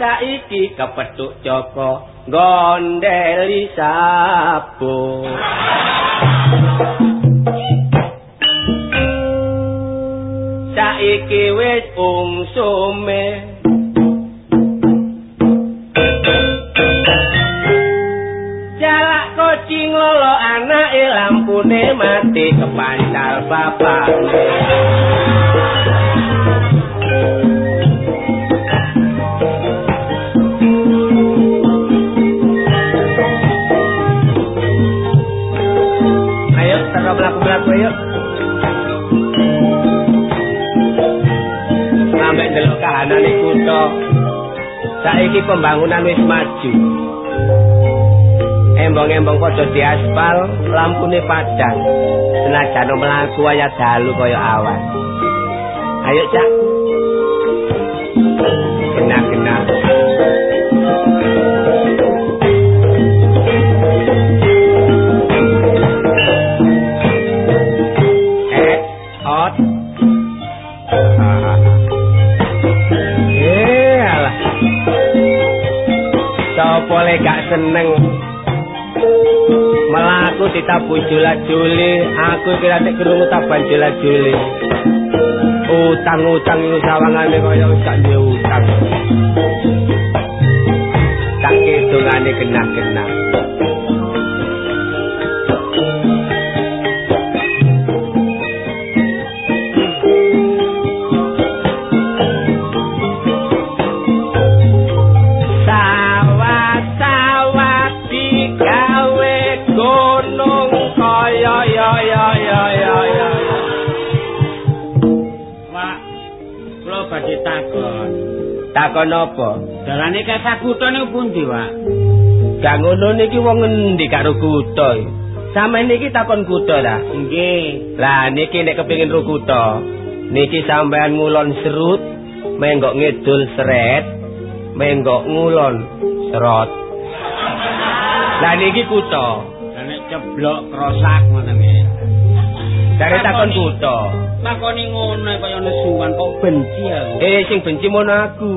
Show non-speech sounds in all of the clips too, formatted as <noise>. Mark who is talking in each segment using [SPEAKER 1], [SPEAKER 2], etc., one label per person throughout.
[SPEAKER 1] saiki kepethuk Joko gondeli sapu. Saiki wis ungsume Jalak kucing lolo anake lampune mati kepancal bapakne kahanane kutha. Saiki pembangunan wis maju. Embong-embong padha diaspal, lampune padang. Senajan mlaku waya dalu kaya awan. Ayo, Cak. Boleh gak seneng. Melaku ditabu jula-juli. Aku kira nek krungu taban jula-juli. Utang-utang iku sawangane kaya gak duwe utang. Tak ketungane genah-genah takon apa?
[SPEAKER 2] Dalane kesa kutha niku pundi, Pak?
[SPEAKER 1] Gak ngono niki wong endi karo kutha. Sampeyan niki takon kutha ta?
[SPEAKER 2] Nggih.
[SPEAKER 1] Lah niki nek kepengin ro kutha, niki sampeyan ngulon serut, menggok ngidul seret, menggok ngulon serot. Lah niki kutha.
[SPEAKER 2] Lah nek ceblok krosak ngoten nggih.
[SPEAKER 1] Dari takon kutha.
[SPEAKER 2] takoni ngono kaya nesuwan kok benci aku.
[SPEAKER 1] Eh sing benci mono aku.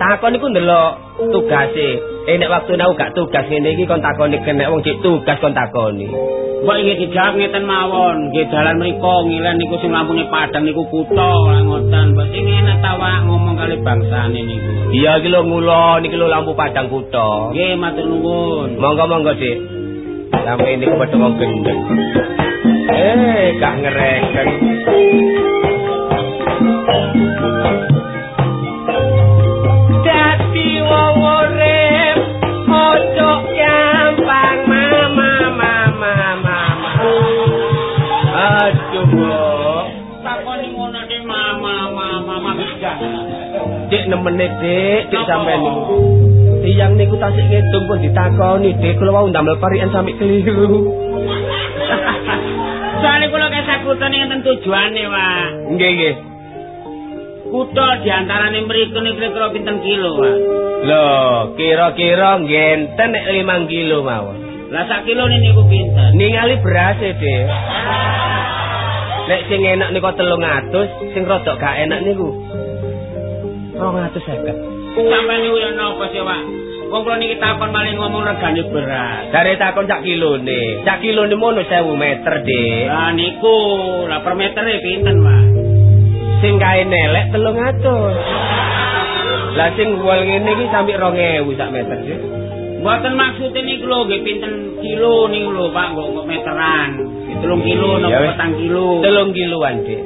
[SPEAKER 1] Takon iku ndelok tugase. Eh nek waktu aku gak tugas ngene iki kon takoni kenek wong cek tugas kon takoni.
[SPEAKER 2] Mbok iki dijawab ngeten mawon, nggih dalan mriku ngilen niku sing lampune padang niku kutha ngoten. Mbok sing enak ta ngomong kali bangsane niku.
[SPEAKER 1] Iya iki lho ngulon iki lho lampu padang kutha.
[SPEAKER 2] Nggih matur nuwun.
[SPEAKER 1] Monggo-monggo, Dik. Sampai ini kepada wong gendeng. Eh, gak ngereken. Dik, dik sampean niku. Tiyang niku tasik ngedung pun ditakoni, dik kula wau ndamel parian sampe keliru. <laughs>
[SPEAKER 2] Soale kula kesah kutha ning enten tujuane, Pak.
[SPEAKER 1] Nggih, nggih.
[SPEAKER 2] Kutha diantarane mriku nek kira-kira pinten kilo, Pak?
[SPEAKER 1] Lho, kira-kira ngenten nek 5 kilo mawon.
[SPEAKER 2] Lah sak kilo niku pinten?
[SPEAKER 1] Ningali beras e, Dik. Nek sing enak niku 300, sing rodok gak enak niku 250.
[SPEAKER 2] Sampai niku ya napa sih, Pak? Wong kula niki takon maling ngomong regane beras.
[SPEAKER 1] Dari takon sak kilone. Sak kilone mono 1000 meter, Dik.
[SPEAKER 2] Lah niku, lah per meter e pinten, Pak?
[SPEAKER 1] Sing kae nelek 300. Lah sing wol ngene iki sampe 2000 sak meter, Dik.
[SPEAKER 2] Mboten maksud niku lho nggih pinten kilo niku lho, Pak, kok kok meteran. 3 kilo napa 4 kilo?
[SPEAKER 1] 3 kiloan, Dik.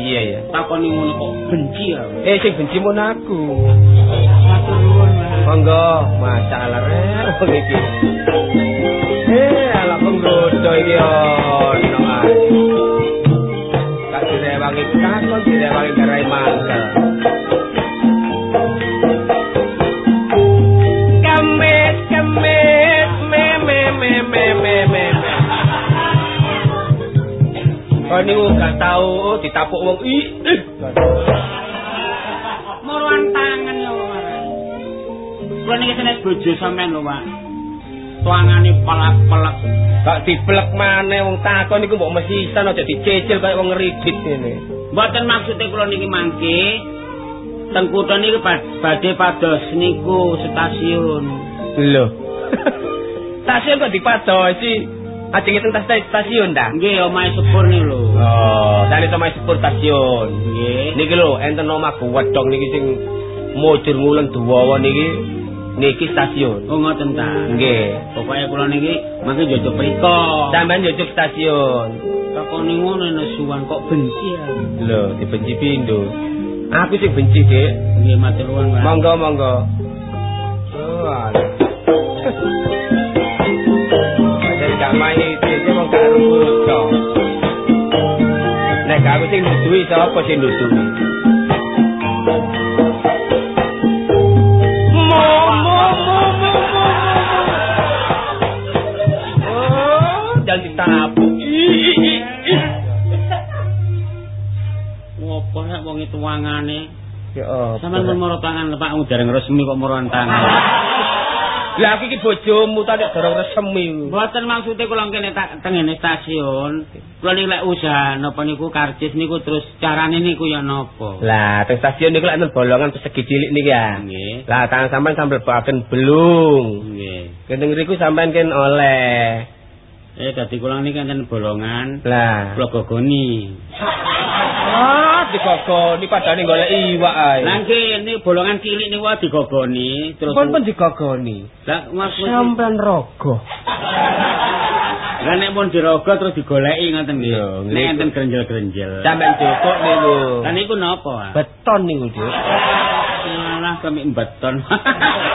[SPEAKER 1] Iya ya.
[SPEAKER 2] Takoni ngono kok benci ya.
[SPEAKER 1] Eh sing benci mon aku. Monggo, masalah rek wong iki. Eh, ala penggoda iki ono ae. Kak direwangi takon direwangi karai mangkel. Niku gak tau ditapuk wong ih.
[SPEAKER 2] Muruan tangan ya, Pak. Kula niki senes bojo sampean lho, Pak. tuangane pelak-pelak.
[SPEAKER 1] Kok diplek maneh wong takon iku mbok mesisan aja dicecil kaya wong ngeridit ngene.
[SPEAKER 2] Mboten maksude kula niki mangke teng kutha niki badhe pados niku stasiun.
[SPEAKER 1] Lho. <laughs> stasiun kok dipadosi? Ajeng teng stasiun ta?
[SPEAKER 2] Nggih, omahe sepur niku lho.
[SPEAKER 1] Oh, sale omahe sepur stasiun.
[SPEAKER 2] Nggih.
[SPEAKER 1] Niki lho, enten omah wedhong niki sing mujur ngulon duwawa niki niki stasiun.
[SPEAKER 2] Oh ngoten ta.
[SPEAKER 1] Nggih.
[SPEAKER 2] Pokoke kula niki mangke njojok mriko.
[SPEAKER 1] Sampeyan njojok stasiun.
[SPEAKER 2] Takoni ngono nesuwan kok benci ya.
[SPEAKER 1] Lho, dibenci pindho. Aku sing benci, Dik.
[SPEAKER 2] Nggih, matur nuwun, Pak.
[SPEAKER 1] Monggo, monggo. Oh, main itu kok gak rubuto. Nek aku sing nudui sapa sing nudui? Oh, jangan ditabuk.
[SPEAKER 2] Ngopo nek wong itu wangane?
[SPEAKER 1] Ya apa?
[SPEAKER 2] Sampeyan mun moro tangan Pak udareng resmi kok moro tangan.
[SPEAKER 1] Lah aku iki bojomu tadi dorong resmi.
[SPEAKER 2] Mboten maksude kula kene tak tengene stasiun. Kula niki lek usaha napa niku karcis niku terus carane niku ya napa?
[SPEAKER 1] Lah, teng stasiun niku lek enten bolongan persegi cilik niki ya.
[SPEAKER 2] Nggih.
[SPEAKER 1] Lah, tangan sampean sambil baken belung.
[SPEAKER 2] Nggih.
[SPEAKER 1] Kene ngriku sampean ken oleh.
[SPEAKER 2] Eh dadi kula niki enten bolongan.
[SPEAKER 1] Lah.
[SPEAKER 2] Kula gogoni.
[SPEAKER 1] Digogoni padane golek iwak ae.
[SPEAKER 2] Lah ini bolongan cilik niku wae digogoni terus
[SPEAKER 1] pun pun digogoni.
[SPEAKER 2] Lah
[SPEAKER 1] Sampean rogo. <laughs>
[SPEAKER 2] Lah nek mun dirogo terus digoleki ngoten nggih. Nek enten grenjel-grenjel.
[SPEAKER 1] Sampean jokok niku.
[SPEAKER 2] Lah niku napa?
[SPEAKER 1] Beton niku, Dik.
[SPEAKER 2] Alah kami beton.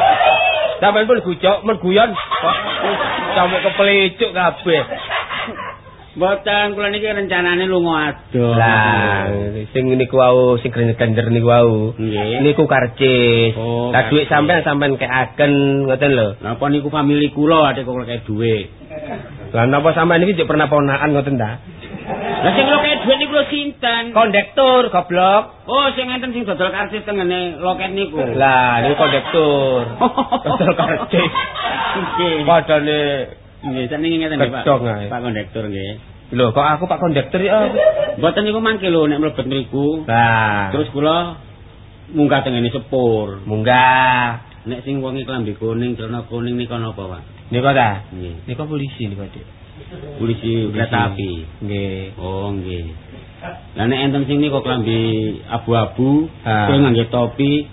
[SPEAKER 2] <laughs>
[SPEAKER 1] Sampean pun gujok men guyon. Kok <laughs> sampe kepelecuk kabeh.
[SPEAKER 2] Boten kula niki rencanane lunga adoh.
[SPEAKER 1] Lah, sing niku wau sing grenjer niku wau. Niku karcis.
[SPEAKER 2] Oh,
[SPEAKER 1] Lah dhuwit
[SPEAKER 2] karcis.
[SPEAKER 1] sampean sampean keaken ngoten lho.
[SPEAKER 2] Napa niku famili kula ade kok kaya dhuwit.
[SPEAKER 1] Lah napa sampean iki jek pernah ponakan ngoten ta?
[SPEAKER 2] Lah sing loket dhuwit niku lho sinten?
[SPEAKER 1] Kondektur goblok.
[SPEAKER 2] Oh, sing enten sing dodol karcis tengene loket niku.
[SPEAKER 1] Lah niku kondektur. <laughs> Dodol karcis.
[SPEAKER 2] Nggih.
[SPEAKER 1] Padane
[SPEAKER 2] Nggih, senenge ngeten nggih, Pak. Pak kondektur nggih.
[SPEAKER 1] lho kok aku Pak kondektur ya.
[SPEAKER 2] Mboten niku mangke lho nek mlebet mriku.
[SPEAKER 1] Lah,
[SPEAKER 2] Terus kula munggah tengene sepur.
[SPEAKER 1] munggah.
[SPEAKER 2] Nek sing wong klambi kuning, celana kuning niku napa, Pak?
[SPEAKER 1] Niku ta?
[SPEAKER 2] Nggih.
[SPEAKER 1] Niku polisi niku, Dik.
[SPEAKER 2] Polisi kereta api.
[SPEAKER 1] Nggih.
[SPEAKER 2] Oh, nggih. Lah nek enten sing niku klambi abu-abu, terus ngangge topi,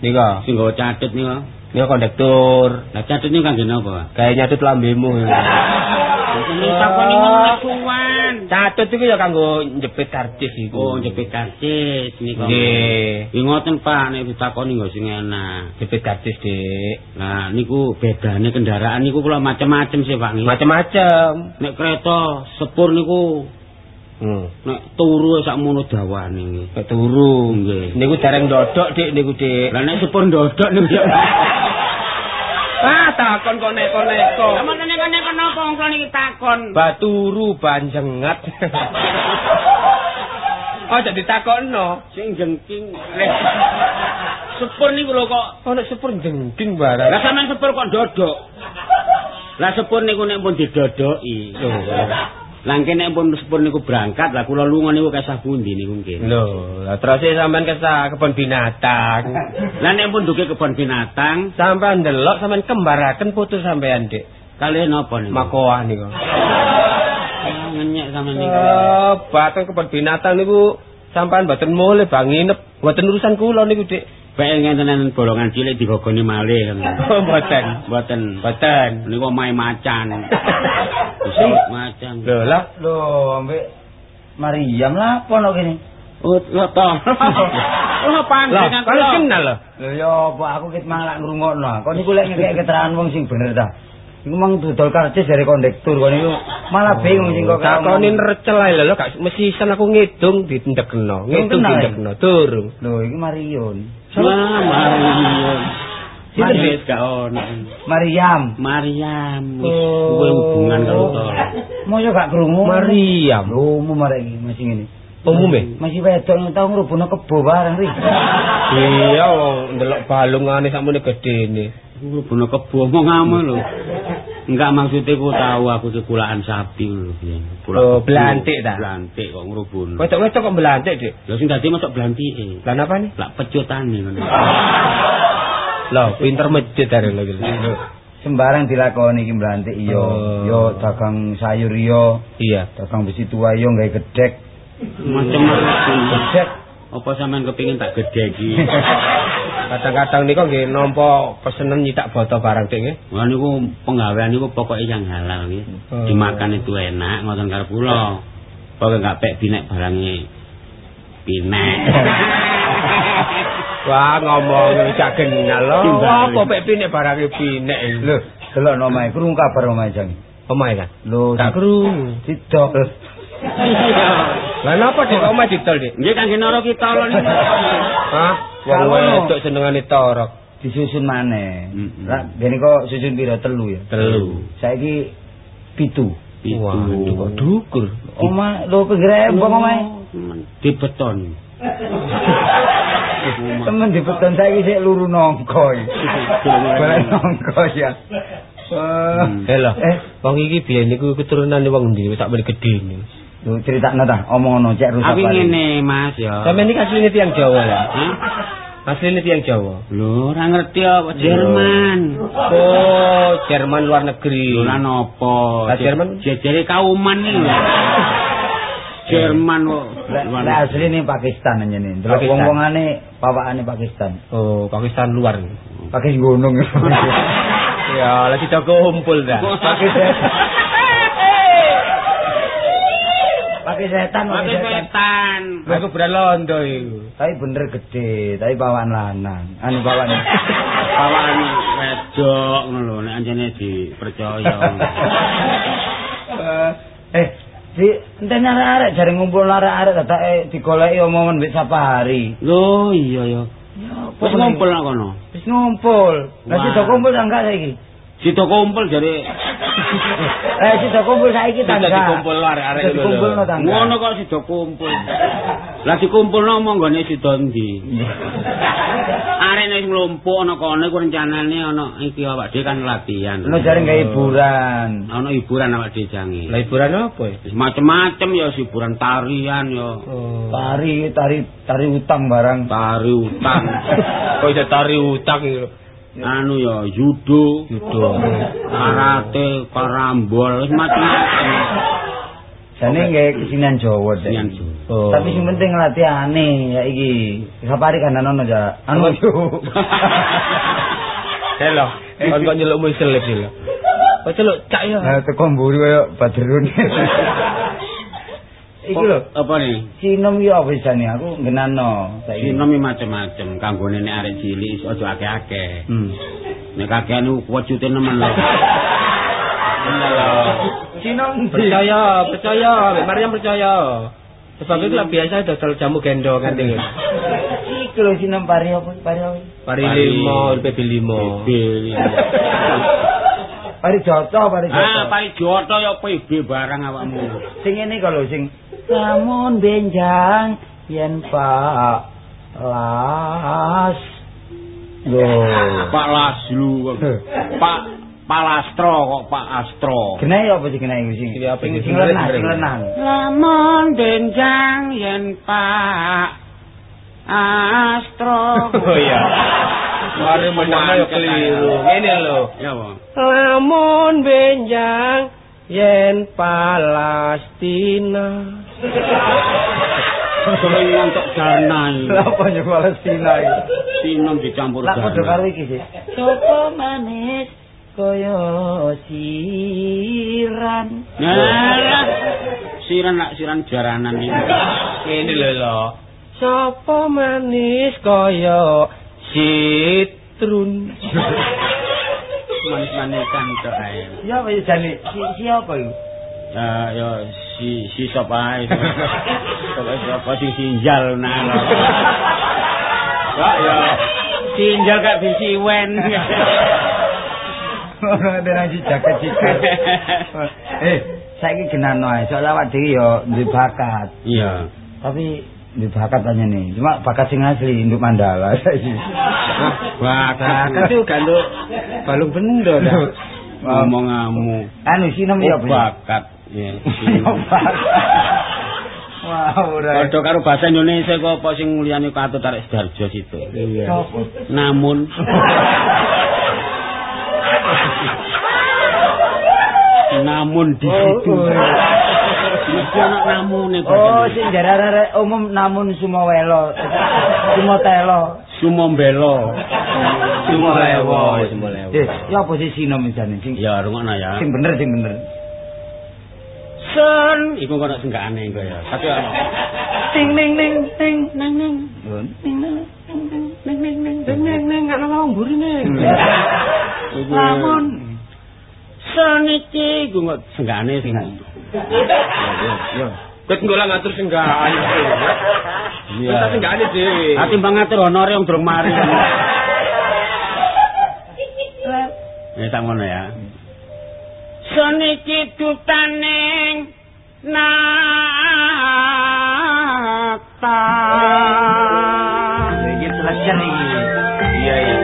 [SPEAKER 1] Niku.
[SPEAKER 2] sing nggawa catut niku.
[SPEAKER 1] Niku kondektur.
[SPEAKER 2] Lah niku kangge napa?
[SPEAKER 1] Kayak nyatut lambemu. <laughs>
[SPEAKER 2] Takoni menesuan.
[SPEAKER 1] Catut iku ya kanggo njepit karcis iku.
[SPEAKER 2] Oh, jepit karcis niku.
[SPEAKER 1] Nggih.
[SPEAKER 2] Nggih ngoten Pak, nek ditakoni nggo sing enak.
[SPEAKER 1] Jepit karcis, Dik.
[SPEAKER 2] Nah, niku bedane kendaraan niku kula macem-macem sih, Pak. nggih.
[SPEAKER 1] Macem-macem.
[SPEAKER 2] Nek kereta sepur niku. Nek turu sakmono dawane nggih.
[SPEAKER 1] Nek turu.
[SPEAKER 2] Nggih.
[SPEAKER 1] Niku dereng dodok, Dik, niku, Dik.
[SPEAKER 2] Lah nek sepur ndodok niku ya. <laughs>
[SPEAKER 1] Ah, takon kok neko-neko.
[SPEAKER 2] Lah men nek nek kenapa wong niki takon?
[SPEAKER 1] Baturu banjengat. <laughs> Oh, jadi takokno.
[SPEAKER 2] Sing jengking. Sepur niku lho kok.
[SPEAKER 1] Oh, nek sepur jengking barang.
[SPEAKER 2] Lah sampean sepur kok ndodok. Lah sepur niku nek pun didodoki. Lah engke nek pun sepur niku berangkat, lah kula lunga niku kesah pundi niku nggih.
[SPEAKER 1] Lho, lah terus sampean kesah kebon binatang. <laughs>
[SPEAKER 2] Lah nek pun duke kebon binatang,
[SPEAKER 1] sampean ndelok sampean kembaraken foto sampean, Dik.
[SPEAKER 2] kalih napa niku?
[SPEAKER 1] Makoah niku.
[SPEAKER 2] Ah, ngenyek sampean niku.
[SPEAKER 1] Oh, batang kebon binatang niku sampean mboten mulih bang nginep. Mboten urusan kula niku, Dik.
[SPEAKER 2] Bae ngenten bolongan cilik digogoni malih.
[SPEAKER 1] Oh, mboten.
[SPEAKER 2] Mboten.
[SPEAKER 1] Mboten.
[SPEAKER 2] Niku omahe macan. <laughs> Bisa macan.
[SPEAKER 1] Lho, lah
[SPEAKER 3] Lho, ambek Mariam lah apa no kene?
[SPEAKER 2] Oh, lho to. <laughs> Oh,
[SPEAKER 1] Lah,
[SPEAKER 2] panjenengan
[SPEAKER 1] kalau kenal lho.
[SPEAKER 3] Lho ya apa aku ket malah ngrungokno. Kok niku lek ngekek keterangan wong sing bener ta. Iku mang dodol karcis dari kondektur kok niku malah bingung sing kok
[SPEAKER 1] Takonin recel ae lho, gak mesisan aku ngidung ditendekno. Ngidung ditendekno durung.
[SPEAKER 3] Lho, iki Marion.
[SPEAKER 2] Wah, Mariam.
[SPEAKER 3] Sinten,
[SPEAKER 2] gak ono.
[SPEAKER 3] Mariam.
[SPEAKER 2] Mariam. Wis
[SPEAKER 1] Oh.
[SPEAKER 2] kuwe hubungan karo to.
[SPEAKER 3] Moyo gak krungu.
[SPEAKER 1] Mariam.
[SPEAKER 3] Lho, umum arek iki masih ngene.
[SPEAKER 1] Umum e?
[SPEAKER 3] Masih wedok yang tau ngrubuhno kebo bareng ri.
[SPEAKER 1] Iya, wong ndelok balungane sakmene gedene.
[SPEAKER 2] Kuwi bono kebo omong ame lho. Enggak maksudnya ku tahu aku ki kulaan sapi lho biyen.
[SPEAKER 1] Oh, belantik ta?
[SPEAKER 2] Belantik kok ngrubun.
[SPEAKER 1] Wedok-wedok kok belantik, Dik?
[SPEAKER 2] Lho sing dadi masuk belantike.
[SPEAKER 1] Lah napa nih?
[SPEAKER 2] Lak pecutane ngono.
[SPEAKER 1] Loh, pinter masjid are lho.
[SPEAKER 3] Sembarang dilakoni iki mblantik iya.
[SPEAKER 1] Oh.
[SPEAKER 3] Yo dagang sayur iya,
[SPEAKER 1] Iya.
[SPEAKER 3] dagang besi tua iya gawe gedhek.
[SPEAKER 2] Macem-macem.
[SPEAKER 3] Gedhek
[SPEAKER 2] Apa sampean kepengin tak gedhe iki? <laughs>
[SPEAKER 1] Kadang-kadang niku nggih nampa pesenen nyitak boto barang Dik nggih.
[SPEAKER 2] Wah niku penggawean niku pokoke yang halal nggih.
[SPEAKER 1] Oh.
[SPEAKER 2] Dimakan itu enak ngoten karo kula. Pokoke enggak pek binek barange pinek. <laughs>
[SPEAKER 1] Wah, ngomong gak kenal lho. Apa pek pinek barange pinek.
[SPEAKER 3] Lho, delok omahe, krungu kabar omahe jang.
[SPEAKER 1] Omahe kan?
[SPEAKER 3] Lho,
[SPEAKER 1] Gak krungu.
[SPEAKER 3] Sidok.
[SPEAKER 1] Lah napa Dik kok omahe ditol, Dik?
[SPEAKER 2] Nggih kangge nara kita lho niku.
[SPEAKER 1] Hah? Wong wedok senengane torok.
[SPEAKER 3] Disusun maneh. Lah, ben kok susun pira telu ya?
[SPEAKER 1] Telu.
[SPEAKER 3] Saiki pitu.
[SPEAKER 2] Pitu.
[SPEAKER 1] Waduh, kok dukur.
[SPEAKER 3] Oma, lho pinggire embong omahe.
[SPEAKER 2] Di beton. <laughs>
[SPEAKER 3] Temen di beton saiki sik luru nongko iki. Boleh nongko ya.
[SPEAKER 2] Hmm.
[SPEAKER 3] Eh,
[SPEAKER 1] Wong iki biyen niku keturunan wong ndi sak ben gedhe niku.
[SPEAKER 3] Lho critakno ta, omongno cek rusak.
[SPEAKER 2] Aku
[SPEAKER 3] paling.
[SPEAKER 2] ngene Mas ya.
[SPEAKER 1] Sampe iki asline tiyang Jawa ya.
[SPEAKER 2] Hah?
[SPEAKER 1] Asline tiyang Jawa.
[SPEAKER 2] Lho, ora ngerti apa Jerman.
[SPEAKER 1] Oh, Jerman luar negeri.
[SPEAKER 2] Lho lan apa?
[SPEAKER 1] Lah, Jerman?
[SPEAKER 2] jejere kauman iki lho. <laughs> Jerman kok.
[SPEAKER 3] Lek asli Pakistan. Delok
[SPEAKER 1] Pakistan.
[SPEAKER 3] wong-wongane pawakane Pakistan.
[SPEAKER 1] Oh, Pakistan luar.
[SPEAKER 3] Pakai gunung. <laughs>
[SPEAKER 1] ya, lagi kita kumpul dah. <laughs>
[SPEAKER 3] Pakai setan. Pakai setan.
[SPEAKER 1] Aku beran londo iku.
[SPEAKER 3] Tapi bener gede, tapi bawaan lanang. Anu bawaan.
[SPEAKER 2] Pawaan <laughs> wedok ngono lho nek anjene dipercaya. <laughs>
[SPEAKER 3] eh, di enten arek-arek jare ngumpul arek-arek dadak eh digoleki omongan mbek hari.
[SPEAKER 2] Lho iya ya. Wis ngumpul nang kono.
[SPEAKER 3] Wis ngumpul. Lah sida kumpul ta enggak saiki?
[SPEAKER 2] Sida kumpul jare <laughs>
[SPEAKER 3] Eh sida kumpul saiki ta
[SPEAKER 1] Kita
[SPEAKER 3] enggak?
[SPEAKER 1] dikumpul arek-arek
[SPEAKER 3] Sida
[SPEAKER 1] dulu.
[SPEAKER 3] dikumpulno ta enggak?
[SPEAKER 2] ngono kok sida kumpul. Lah dikumpulno monggone sida ndi? <laughs> Arene wis nglumpuk ana kono iku rencanane ana iki awak dhewe kan latihan.
[SPEAKER 3] Lo jare gawe hiburan.
[SPEAKER 2] Ana hiburan awak dhewe jange.
[SPEAKER 1] Lah hiburan apa ya?
[SPEAKER 2] Wis macem-macem ya hiburan tarian ya.
[SPEAKER 1] Oh.
[SPEAKER 3] Tari, tari, tari utang barang.
[SPEAKER 2] Tari utang. <laughs>
[SPEAKER 1] Kok iso tari utang.
[SPEAKER 2] Anu ya judo,
[SPEAKER 1] Judo.
[SPEAKER 2] karate, karambol, wis macem-macem.
[SPEAKER 3] Jane gawe kesenian Jawa.
[SPEAKER 2] Kesenian Jawa.
[SPEAKER 1] Oh.
[SPEAKER 3] Tapi sing penting latihane ya iki. Sapari kan ono ja. Anu yo.
[SPEAKER 1] Helo. Kon kok nyelukmu selip sih lho. Kok celuk cak ya.
[SPEAKER 3] Nah, teko mburi kaya Badrun. <laughs> iki lho,
[SPEAKER 2] Apa nih?
[SPEAKER 3] sinom yo apa jane aku ngenano saiki.
[SPEAKER 2] Sinom iki macem-macem, kanggone nek arek cilik aja akeh-akeh.
[SPEAKER 3] Hmm.
[SPEAKER 2] Nek kakean niku wujute nemen lho.
[SPEAKER 3] Sinom
[SPEAKER 1] Percaya, <laughs> percaya, Maryam percaya. Sebab itu lah biasa dodol jamu gendong kan dengan
[SPEAKER 3] Iki lho sinom pari apa? Pari apa?
[SPEAKER 1] pari
[SPEAKER 2] Pari.
[SPEAKER 1] limo, PB limo.
[SPEAKER 3] Pari joto, pari joto.
[SPEAKER 2] Ah, pai joto ya PB barang awakmu.
[SPEAKER 3] Sing ngene kok lho sing lamun benjang yen Pak las. Lho.
[SPEAKER 2] Pak Laslu. Pak Palastro kok Pak Astro.
[SPEAKER 3] Kenai apa sih kenai iki sing?
[SPEAKER 1] Iki apa
[SPEAKER 3] Sing
[SPEAKER 1] iki?
[SPEAKER 3] sing lenang, sing lenang.
[SPEAKER 2] Lamun benjang yen Pak Astro.
[SPEAKER 1] Oh iya. Mari menama yo keliru. Ngene lho.
[SPEAKER 2] Ya, Bang.
[SPEAKER 1] Lamun benjang yen Palestina.
[SPEAKER 2] Sering ngontok dana iki.
[SPEAKER 3] Lah apa yo Palestina iki?
[SPEAKER 2] Sinom dicampur
[SPEAKER 3] Lah padha karo iki sih. Sopo manis kaya siran.
[SPEAKER 2] Nah, siran nak siran jaranan iki.
[SPEAKER 1] Ngene lho lho. Sapa manis kaya citrun.
[SPEAKER 2] Manis-manisan tok ae.
[SPEAKER 3] Ya apa ya jane? Si, siapa iku?
[SPEAKER 2] Ya ya si si sop ae. Sapa sing sinjal nah. Kak ya sinjal gak bisi wen.
[SPEAKER 3] Ora ada nang jaket cikat. Eh, saiki genano ae. Soale awak dhewe yo duwe bakat.
[SPEAKER 2] Iya.
[SPEAKER 3] Tapi duwe bakat aja nih. Cuma bakat sing asli induk mandala.
[SPEAKER 2] Bakat
[SPEAKER 1] Kan itu ganduk balung bendo dah.
[SPEAKER 2] ngomong ngamu.
[SPEAKER 3] Anu sinem ya,
[SPEAKER 2] Oh, bakat.
[SPEAKER 3] Wah, ora.
[SPEAKER 2] Padha karo bahasa Indonesia kok apa sing muliyane Katut Tarik Sidarjo situ.
[SPEAKER 3] Sopo?
[SPEAKER 2] Namun Namun di situ. Mesti ana namune
[SPEAKER 3] Oh, sing jarare umum namun sumo welo. Sumo telo.
[SPEAKER 2] Sumombelo.
[SPEAKER 1] Sumolewo, sumolewo.
[SPEAKER 3] Eh, ya apa sih sinem jane sing
[SPEAKER 2] Ya rungokno ya.
[SPEAKER 3] sing bener sing bener.
[SPEAKER 2] Sen iku kok sing gak aneh kok ya. Tapi <laughs> ana.
[SPEAKER 3] Ting ning ning ting
[SPEAKER 2] Neng neng
[SPEAKER 3] ting ning
[SPEAKER 2] neng neng neng neng neng neng ana wong mburine.
[SPEAKER 3] Lamun
[SPEAKER 2] Sen iki iku kok sing gak aneh sing.
[SPEAKER 3] yo
[SPEAKER 1] Ket ngolah ngatur senggaan.
[SPEAKER 2] Iya.
[SPEAKER 1] Kita senggane dhewe.
[SPEAKER 2] Ati mbang ngatur honore wong durung mari. <laughs> Ya tak ngono ya. Seniki dutaning nata.
[SPEAKER 3] iki selesai iki.
[SPEAKER 1] Iya iya.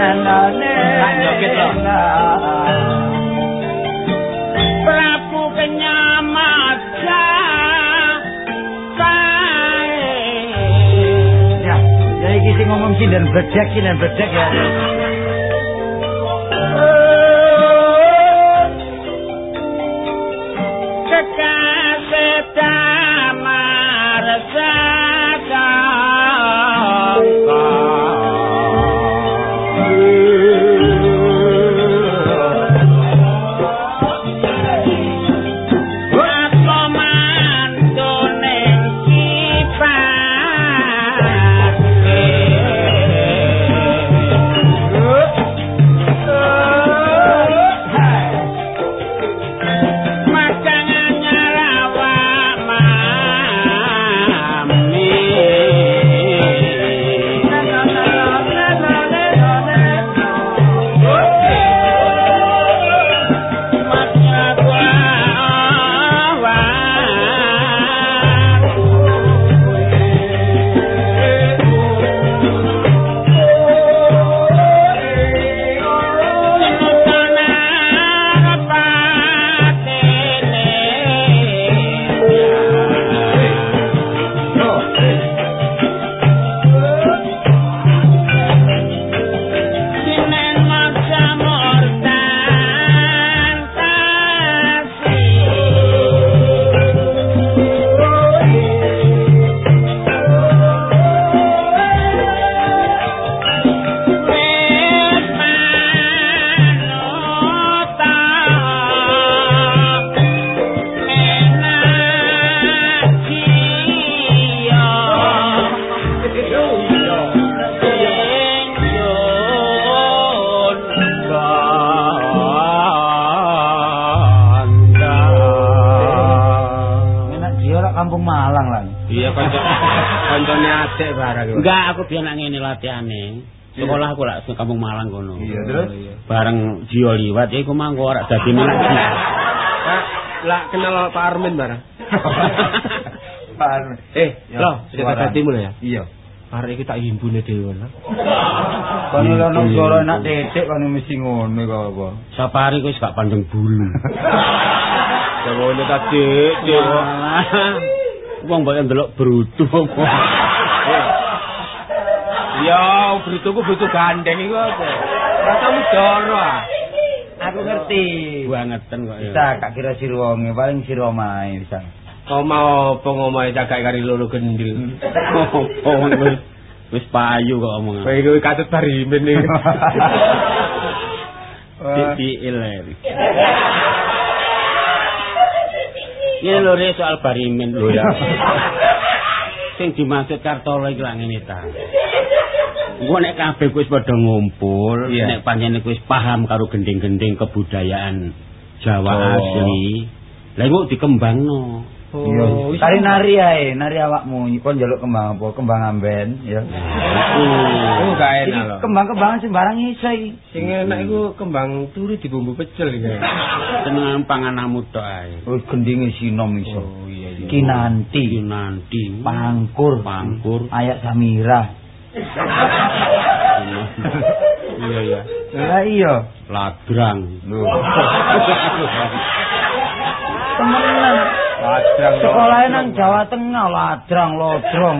[SPEAKER 3] Nanane.
[SPEAKER 1] Tak joget loh.
[SPEAKER 2] Prabu kenyamaja.
[SPEAKER 3] Ya, ya iki sing ngomong sinden bledek sinden bledek ya.
[SPEAKER 2] Liwat ya iku mangko ora dadi menang.
[SPEAKER 1] Kak, lah kenal Pak Armin barang.
[SPEAKER 3] Pan.
[SPEAKER 1] Eh,
[SPEAKER 3] Ya,
[SPEAKER 1] loh, sudah tadi mulai ya.
[SPEAKER 3] Iya.
[SPEAKER 1] Arek iki tak himbune dhewe lah.
[SPEAKER 3] Kono ono suara enak titik kono mesti ngono kok apa.
[SPEAKER 2] Sapari wis gak pandeng bulu.
[SPEAKER 1] Jawane tadi, Dik.
[SPEAKER 2] Wong mbok ndelok brutu apa.
[SPEAKER 1] Ya, berituku butuh gandeng iku apa? Rasamu doro ah.
[SPEAKER 3] Aku ngerti.
[SPEAKER 2] Bangeten kok ya.
[SPEAKER 3] Bisa gak kira siruwange paling siru omahe bisa.
[SPEAKER 1] Kau mau apa ngomahe cagak kari loro gendil. <laughs>
[SPEAKER 2] Oh, wis wis payu kok omongan.
[SPEAKER 1] Kowe iku katut barimin iki.
[SPEAKER 2] Titi <laughs> iler. Ini lho soal barimin lho ya. <laughs> Sing dimaksud Kartolo iki lak ngene ta. Engko nek kabeh kuwi wis padha ngumpul,
[SPEAKER 3] Iya.
[SPEAKER 2] nek panjenengan kuwi wis paham karo gending-gending kebudayaan Jawa
[SPEAKER 3] Oh.
[SPEAKER 2] asli. Lah engko dikembangno.
[SPEAKER 3] Iya. Kari nari ae, nari awakmu kon njaluk kembang apa? Kembang amben, ya.
[SPEAKER 1] Oh,
[SPEAKER 3] Iki
[SPEAKER 1] enak loh.
[SPEAKER 3] kembang-kembangan sembarang iso iki.
[SPEAKER 1] Sing enak iku kembang turi di bumbu pecel iki.
[SPEAKER 2] Seneng pangananmu tok ae.
[SPEAKER 3] Wis gendinge sinom iso.
[SPEAKER 1] Oh iya iya.
[SPEAKER 3] Kinanti,
[SPEAKER 2] Iki nanti
[SPEAKER 3] pangkur,
[SPEAKER 2] pangkur.
[SPEAKER 3] ayak samira.
[SPEAKER 1] Iya iya.
[SPEAKER 3] Lah iya,
[SPEAKER 2] ladrang.
[SPEAKER 3] Lho. Temenan.
[SPEAKER 1] Ladrang.
[SPEAKER 3] Sekolahnya nang Jawa Tengah ladrang lodrong.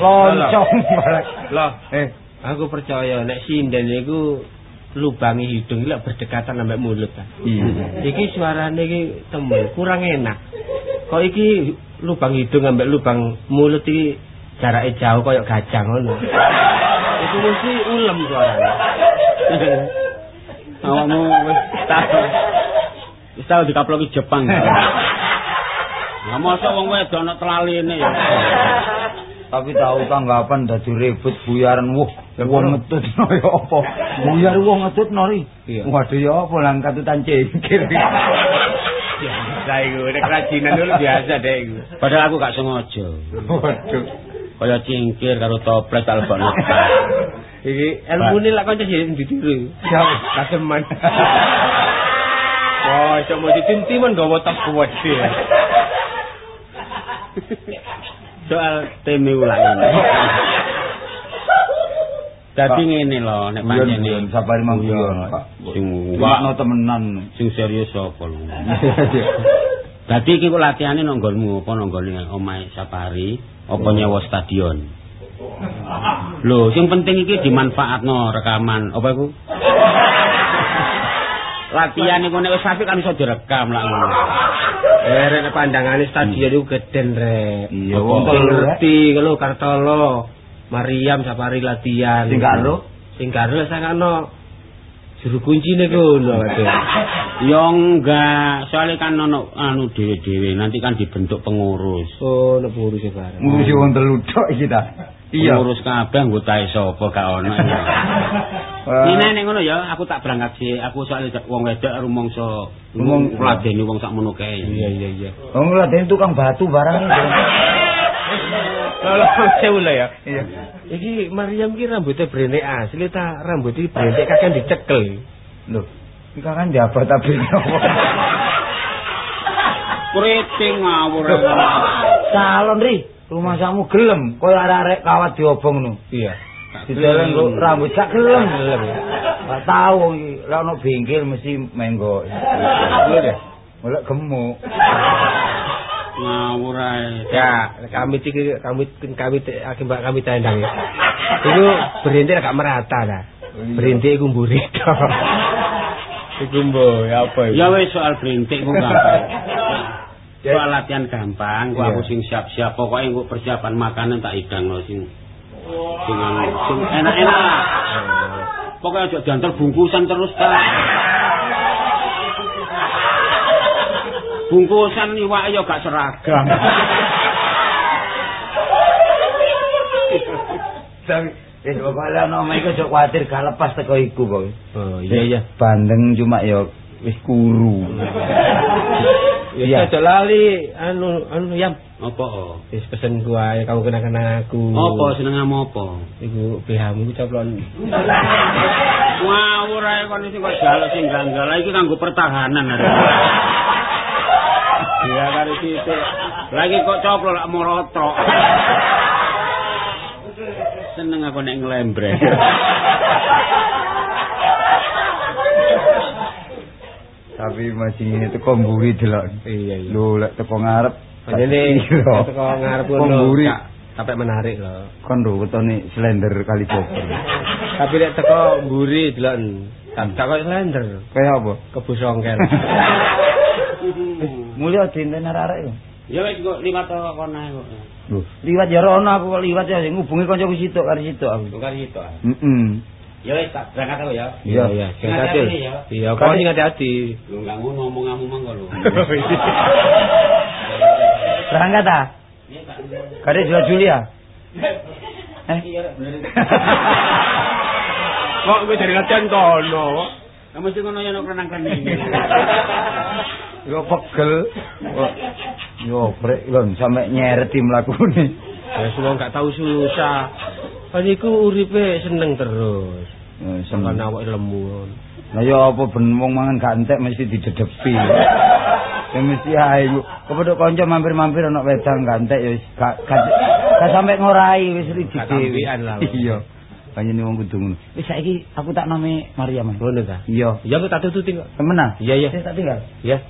[SPEAKER 3] Loncong barek.
[SPEAKER 1] Loh,
[SPEAKER 3] Eh,
[SPEAKER 1] aku percaya nek sinden niku lubangi hidung lek berdekatan sampai mulut kan.
[SPEAKER 3] iya.
[SPEAKER 1] Iki suarane iki tembel kurang enak. Kok iki lubang hidung ambek lubang mulut iki jarake jauh koyo gajah ngono. Itu mesti ulem suarane. <laughs>
[SPEAKER 2] Awakmu wis tahu. Wis tahu dikaploki Jepang. Lah mosok wong wedok ana telaline ya.
[SPEAKER 3] Tapi tahu tanggapan dadi ribut buyaran wuh. Wong ngetut ya apa? Buyar wong ngetut nori. Waduh ya apa lang katutan cengkir. <laughs>
[SPEAKER 1] Biasa iku, nek kerajinan dulu biasa deh iku.
[SPEAKER 2] Padahal aku gak sengaja.
[SPEAKER 3] Waduh.
[SPEAKER 2] Kaya cingkir karo toples tak lebokno. <laughs>
[SPEAKER 1] Iki ilmune lak kanca sing ditiru.
[SPEAKER 3] Siap.
[SPEAKER 1] Kaseman. Wah, iso mau ditintiman gawa tas kuwede.
[SPEAKER 2] Soal teme ulang ini. Dadi ngene lho nek pancen
[SPEAKER 3] Guyon, sabari mang guyon, Pak.
[SPEAKER 2] Sing
[SPEAKER 3] Wakno temenan.
[SPEAKER 2] sing serius apa lho. <laughs> Dadi iki kok latihane nang nggonmu apa nang nggone omahe Sapari apa nyewa stadion. Lho, sing penting iki dimanfaatno rekaman apa iku? Latihan iku nek wis apik kan iso direkam lah ngono.
[SPEAKER 1] Eh, rek pandangane stadion iku geden rek.
[SPEAKER 3] Iya,
[SPEAKER 1] sing
[SPEAKER 3] telu,
[SPEAKER 1] ngerti kalau Kartolo, Mariam Sapari latihan.
[SPEAKER 3] Sing gak ero?
[SPEAKER 1] Sing ero sakano juru kuncine ngono waduh.
[SPEAKER 2] Ya enggak, soalnya kan ono anu dhewe-dhewe, nanti kan dibentuk pengurus.
[SPEAKER 1] Oh, nek pengurus bareng.
[SPEAKER 3] Ngurusi wong telu tok iki ta. Iya.
[SPEAKER 2] Pengurus kabeh anggotae sapa gak ono ya.
[SPEAKER 3] Wah.
[SPEAKER 2] Ini nek ngono ya, aku tak berangkat sih. Aku soalnya wong wedok rumangsa
[SPEAKER 3] Wong-
[SPEAKER 2] ngladeni wong sak mono kae.
[SPEAKER 1] Iya iya iya.
[SPEAKER 3] Wong ngladeni tukang batu barang <laughs> iki. <laughs>
[SPEAKER 1] Lho, sewu lho ya.
[SPEAKER 3] Iya.
[SPEAKER 1] Iki Mariam ki rambutnya brendek asli ta rambut iki brendek kakek dicekel.
[SPEAKER 3] Lho, iki kan jabat tapi apa? <laughs>
[SPEAKER 2] Kriting ngawur.
[SPEAKER 3] Calon ri, rumah samu gelem koyo arek-arek kawat diobong nu.
[SPEAKER 1] Iya.
[SPEAKER 3] Dideleng kok rambut sak gelem. Gak tau wong iki, lek ono bengkel mesti menggo.
[SPEAKER 1] Lho ya.
[SPEAKER 3] Golek gemuk.
[SPEAKER 2] Ngawur ae.
[SPEAKER 1] Ya, kami iki kami kami akibat kami tendang ya. Iku berhenti agak merata lah. Berhenti iku mburi tok. Iku mbo ya apa
[SPEAKER 2] Ya wis soal berintik ku gampang. Soal latihan gampang, ku
[SPEAKER 1] Iya.
[SPEAKER 2] aku sing siap-siap pokoke engko persiapan makanan tak idangno sing sing enak-enak lah. Pokoknya aja diantar bungkusan terus ta. Bungkusan iwak ya gak seragam.
[SPEAKER 3] Ya pokoknya ono omah iku aja kuwatir gak lepas teko iku kok.
[SPEAKER 1] Oh iya iya.
[SPEAKER 3] Bandeng cuma ya wis kuru.
[SPEAKER 1] Ya
[SPEAKER 3] Iya.
[SPEAKER 1] aja lali anu anu yam.
[SPEAKER 2] Apa? oh?
[SPEAKER 1] Wis pesen gua ae kamu kenang-kenang aku.
[SPEAKER 2] Apa seneng apa?
[SPEAKER 1] Iku BH-mu ku coplon.
[SPEAKER 2] Ngawur ae kon sing kok jaluk sing ganggal iki kanggo pertahanan. Iya karo situ. Lagi kok coplok lak morotrok. Seneng aku nek nglembrek.
[SPEAKER 3] Tapi masih ini teko mburi delok.
[SPEAKER 1] Iya iya.
[SPEAKER 3] Lho lek teko ngarep
[SPEAKER 1] Ini
[SPEAKER 3] Iya.
[SPEAKER 1] teko ngarep ngono.
[SPEAKER 3] mburi.
[SPEAKER 1] Kak, Sampai menarik loh.
[SPEAKER 3] kon lho wetone slender kali koper.
[SPEAKER 1] Tapi nek teko mburi delok tak kok slender.
[SPEAKER 3] Kayak apa?
[SPEAKER 1] Kebu songkel. <laughs>
[SPEAKER 3] Mulya dinten arek-arek yo.
[SPEAKER 2] Ya wis kok liwat kok kono kok.
[SPEAKER 3] Lho, liwat ya rono aku kok liwat ya sing ngubungi kancaku sitok karo sitok aku.
[SPEAKER 2] Bukan gitu.
[SPEAKER 3] Heeh.
[SPEAKER 2] Ya wis tak berangkat aku ya.
[SPEAKER 3] Iya.
[SPEAKER 1] iya. Sing hati.
[SPEAKER 2] ya.
[SPEAKER 1] Iya, kok sing hati-hati.
[SPEAKER 2] Lu enggak ngono omong-omong mangko lho. <laughs>
[SPEAKER 3] Berangkat ah?
[SPEAKER 2] Iya.
[SPEAKER 3] Kade jual Julia. Eh?
[SPEAKER 2] Iya bener.
[SPEAKER 1] Kok gue dari latihan kono?
[SPEAKER 2] Kamu sing ngono ya nek renang-renang. <laughs>
[SPEAKER 3] Yo pegel. Yo brek lho sampe nyereti mlakune.
[SPEAKER 1] Ya semua nggak tahu susah. Kan iku uripe seneng terus.
[SPEAKER 3] Ya,
[SPEAKER 1] Sampai
[SPEAKER 3] sem-
[SPEAKER 1] awak lemu.
[SPEAKER 3] Lah yo apa ben wong mangan gak entek mesti didedepi. Ya mesti ae iku. Kepedhok kanca mampir-mampir ana wedang gak entek ya wis gak gak gak sampe ngorai wis
[SPEAKER 1] Gak tampian lah.
[SPEAKER 3] Iya. Panjenengan wong kudu ngono. Wis saiki aku tak name Maria man.
[SPEAKER 1] Ngono ta?
[SPEAKER 3] Iya.
[SPEAKER 1] Ya aku tak tututi kok.
[SPEAKER 3] Temenan?
[SPEAKER 1] Iya iya.
[SPEAKER 3] Wis tak tinggal.
[SPEAKER 1] Ya.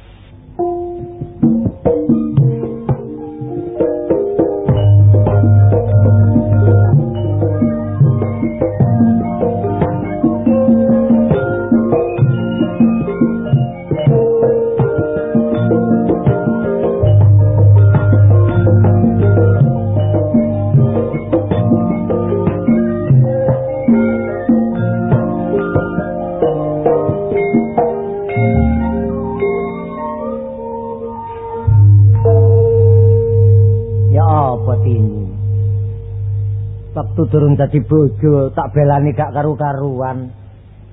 [SPEAKER 4] Durung dadi bojo tak belani gak karu-karuan.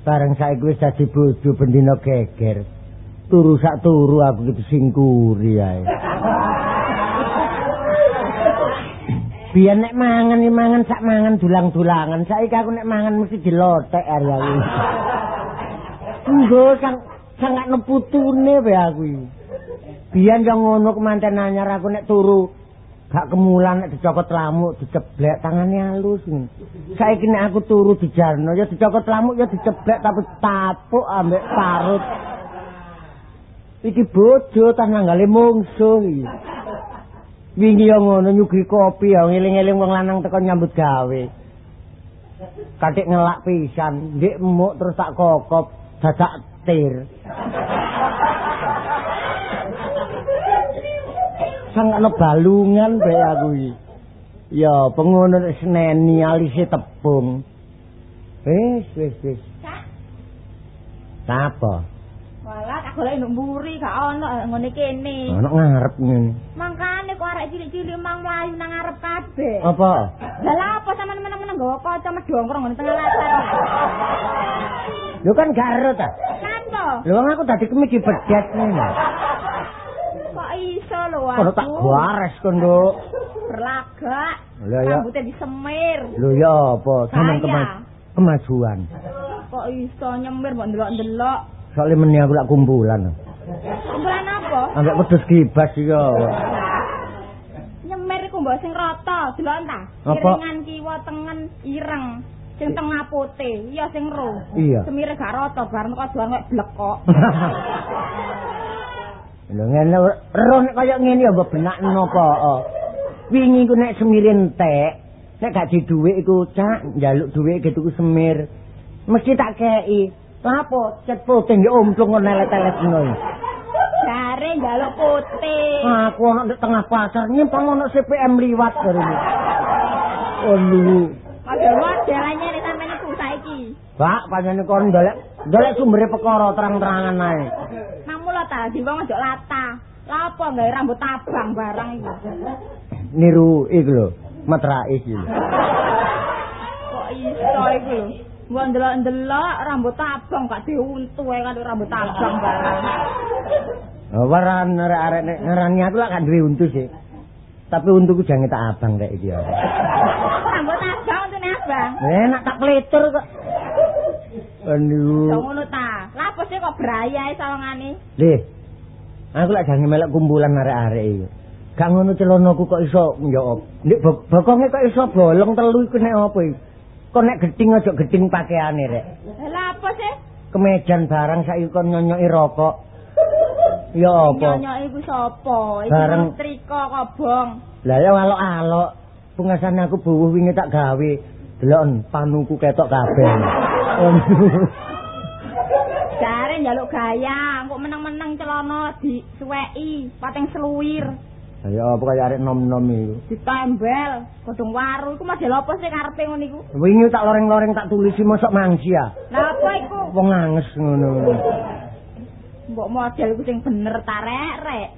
[SPEAKER 4] Bareng saiki wis dadi bojo bendina geger. Turu sak turu aku gitu singkuri ae. Biyen nek mangan iki mangan sak mangan dulang-dulangan. Saiki aku nek mangan mesti dilotek are aku. Enggo sang sangat neputune wae aku iki. Biyen yo ngono kemanten anyar aku nek turu gak kemulan nek dicokot lamuk diceblek tangane halus saiki nek aku turu dijarno ya dicokot lamuk ya diceblek tapi tapuk ambek parut. Iki bojo mungsuh iki. Wingi yo ngono nyugi kopi yo ngeling-eling wong lanang teko nyambut gawe. Katik ngelak pisan ndik emuk terus tak kokop dadak tir sangkno balungan bae aku iki. Ya, pengono nek seneni alise tepung. Wis, wis, wis. Apa?
[SPEAKER 5] Walah, tak golek nduk mburi gak ono ngene kene.
[SPEAKER 4] Ana ngarep ngene.
[SPEAKER 5] Mangkane kok arek cilik-cilik mang mlayu nang ngarep kabeh.
[SPEAKER 4] Apa?
[SPEAKER 5] Lah lha apa sampean meneng-meneng nggawa kaca medhongkrong ngene tengah latar.
[SPEAKER 4] Lho kan garo ta.
[SPEAKER 5] Kan to?
[SPEAKER 4] Lho wong aku dadi kemiki bedet ngene.
[SPEAKER 5] Kok iso lho
[SPEAKER 4] Kono tak wares kon, Nduk.
[SPEAKER 5] Berlagak.
[SPEAKER 4] Lah ya.
[SPEAKER 5] Rambutnya disemir.
[SPEAKER 4] Lho ya apa? Kema- kemajuan.
[SPEAKER 5] Kok iso nyemir mbok ndelok-ndelok.
[SPEAKER 4] Soale meni aku lak kumpulan.
[SPEAKER 5] Kumpulan apa?
[SPEAKER 4] Ambek wedhus gibas ya.
[SPEAKER 5] Nyemir iku mbok sing rata, delok ta? Kiringan kiwa tengen ireng. Sing tengah putih, iya sing ro.
[SPEAKER 4] Iya.
[SPEAKER 5] Semire gak rata, bareng kok doan kok blek kok. <laughs>
[SPEAKER 4] Lho ngene roh nek kaya ngene ya mbok benakno kok. Wingi ku nek semir entek, nek gak di dhuwit iku cak njaluk dhuwit gitu ku semir. Mesti tak kei. Lapo cet putih ya omplung ngono telet-telet ngono.
[SPEAKER 5] Jare njaluk putih.
[SPEAKER 4] Aku ana di tengah pasar nyimpang ana CPM liwat karo ini. Oh lu.
[SPEAKER 5] Padha modelane nek sampeyan iku saiki.
[SPEAKER 4] Pak, panjenengan kon ndolek ndolek sumbere perkara terang-terangan ae.
[SPEAKER 5] Mula ta di wong ojo lata. Lah apa gawe rambut abang barang iki?
[SPEAKER 4] Niru iku lho, matrais iki. lho.
[SPEAKER 5] Kok iso iku lho. Mbok ndelok-ndelok rambut abang gak diuntu ae karo rambut abang barang.
[SPEAKER 4] Oh, waran arek-arek nek ngarani aku lak gak duwe untu sih. Tapi untuku jange tak abang kayak iki ya.
[SPEAKER 5] Rambut abang untune abang.
[SPEAKER 4] Enak tak pletur kok. Aduh.
[SPEAKER 5] ngono ta. Lah apa sih kok brayae sawangane?
[SPEAKER 4] Lih. Aku lak jange melok kumpulan arek-arek iki. Gak ngono celanaku kok iso yo. Nek bo- bokonge kok iso bolong telu iku nek apa iki? Kok nek geding aja geding pakaiane rek.
[SPEAKER 5] Lah apa sih?
[SPEAKER 4] Kemejan barang saiki kon nyonyoki rokok. Ya apa?
[SPEAKER 5] Nyonyok iku sapa? Iki
[SPEAKER 4] Bareng-
[SPEAKER 5] triko kobong.
[SPEAKER 4] Lah ya alok-alok. Pungasan aku buwuh wingi tak gawe. Delon panuku ketok kabeh. <laughs>
[SPEAKER 5] Njaluk gaya, kok meneng-meneng celana disuweki, pating seluwir,
[SPEAKER 4] Ya apa kaya arek nom-nom iku.
[SPEAKER 5] ditembel, godhong waru iku model apa sih karepe ngono iku?
[SPEAKER 4] Wingi tak loreng-loreng tak tulisi mosok mangsi ya.
[SPEAKER 5] Lah apa iku?
[SPEAKER 4] Wong anges ngono.
[SPEAKER 5] Mbok model iku sing bener ta rek, rek.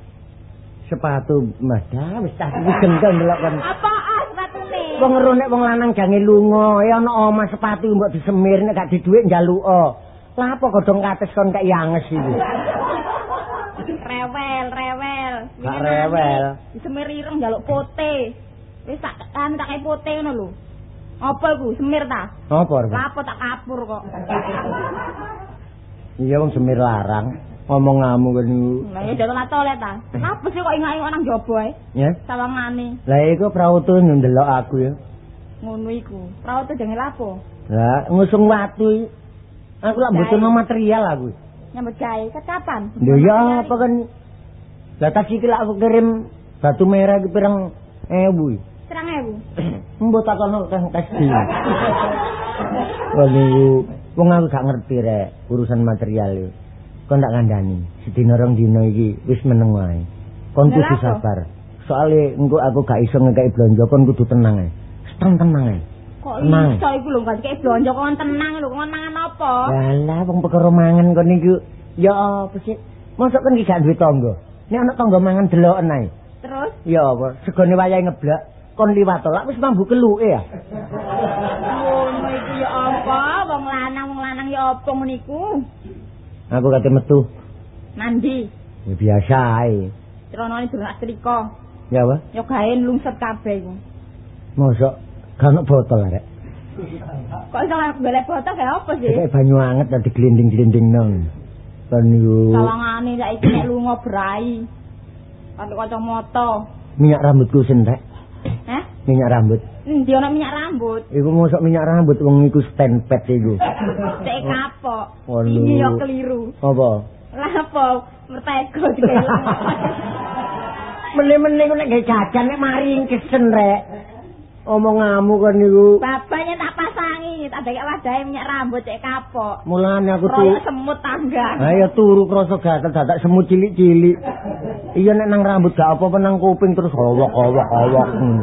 [SPEAKER 4] Sepatu Mas, dah wis tak iki gendeng delok kan.
[SPEAKER 5] Apa ah sepatune?
[SPEAKER 4] Wong ngeru nek wong lanang jange lunga, ya ana omah sepatu mbok disemir nek gak di dhuwit njaluka. Lah apa godhong kates kon kaya anges iki.
[SPEAKER 5] Rewel, rewel.
[SPEAKER 4] Gak rewel.
[SPEAKER 5] Disemir ireng njaluk pote. Wis tak kan tak kei pote ngono lho. Apa iku? Semir ta?
[SPEAKER 4] Apa?
[SPEAKER 5] Apa tak kapur kok. <laughs>
[SPEAKER 4] Iya wong semir larang. Ngomong ngamu kan niku.
[SPEAKER 5] Lah ya jatuh tole ta. Apa sih kok ingat-ingat nang jaba ae?
[SPEAKER 4] Ya.
[SPEAKER 5] Sawangane.
[SPEAKER 4] Lah iku prautu ndelok aku ya.
[SPEAKER 5] Ngono iku. Prawote jenenge lapo?
[SPEAKER 4] Lah ngusung watu iki. Aku lak mbutuhno material aku.
[SPEAKER 5] Nyambut gawe ket kapan?
[SPEAKER 4] Lho ya apa kan. Lah tas iki lak aku kirim batu merah iki pirang ewu. iki.
[SPEAKER 5] Serang ewu. <clears throat>
[SPEAKER 4] Mbok takono teh tes iki. Waduh, wong aku gak ngerti rek urusan material iki. Kon tak kandhani, sedina rong dina iki wis meneng wae. Kon kudu sabar. Soale engko aku gak iso ngekeki blonjo, kon kudu tenang ae. Tenang tenang ae.
[SPEAKER 5] Kok
[SPEAKER 4] Tenang.
[SPEAKER 5] iso iku lho gak blonjo kon tenang lho kon mangan apa?
[SPEAKER 4] Yalah wong perkara mangan kon niku ya apa sih? Mosok kon iki gak duwe tangga. Nek ana tangga mangan deloken ae.
[SPEAKER 5] Terus
[SPEAKER 4] Ya apa? Segone wayahe ngeblak kon liwat to. Lak wis mambu keluke ya.
[SPEAKER 5] ngono iku ya apa? Wong lanang wong lanang ya apa ngono iku?
[SPEAKER 4] Aku kate metu.
[SPEAKER 5] Nandi,
[SPEAKER 4] Ya biasa ae.
[SPEAKER 5] ceronane durung setrika.
[SPEAKER 4] Ya apa?
[SPEAKER 5] Ya gawe lungset kabeh iku.
[SPEAKER 4] Mosok ono botol rek.
[SPEAKER 5] Kok iso golek botol kayak apa sih?
[SPEAKER 4] Kayak banyu anget tadi glinding-glinding nang. Niku
[SPEAKER 5] Sawangane saiki nek lunga brai. Karo kacamata.
[SPEAKER 4] minyak rambutku sentek.
[SPEAKER 5] Hah?
[SPEAKER 4] Minyak rambut.
[SPEAKER 5] Endi ana minyak rambut?
[SPEAKER 4] Iku mosok minyak rambut wong iku stand iku.
[SPEAKER 5] Cek kapok.
[SPEAKER 4] Waduh.
[SPEAKER 5] Ini yo keliru.
[SPEAKER 4] Apa?
[SPEAKER 5] Lah apa? Mertego dikelok. <laughs>
[SPEAKER 4] Meneh-meneh ku nek gawe jajan nek mari kesen rek. Omonganmu kon niku.
[SPEAKER 5] Bapaknya tak pasangi, tak dek wadahe minyak rambut cek kapok.
[SPEAKER 4] Mulane aku tuh
[SPEAKER 5] semut tangga.
[SPEAKER 4] Ayo turu krasa gatel dadak semut cilik-cilik. Iya nek nang rambut gak apa-apa nang kuping terus owok-owok-owok. Hmm.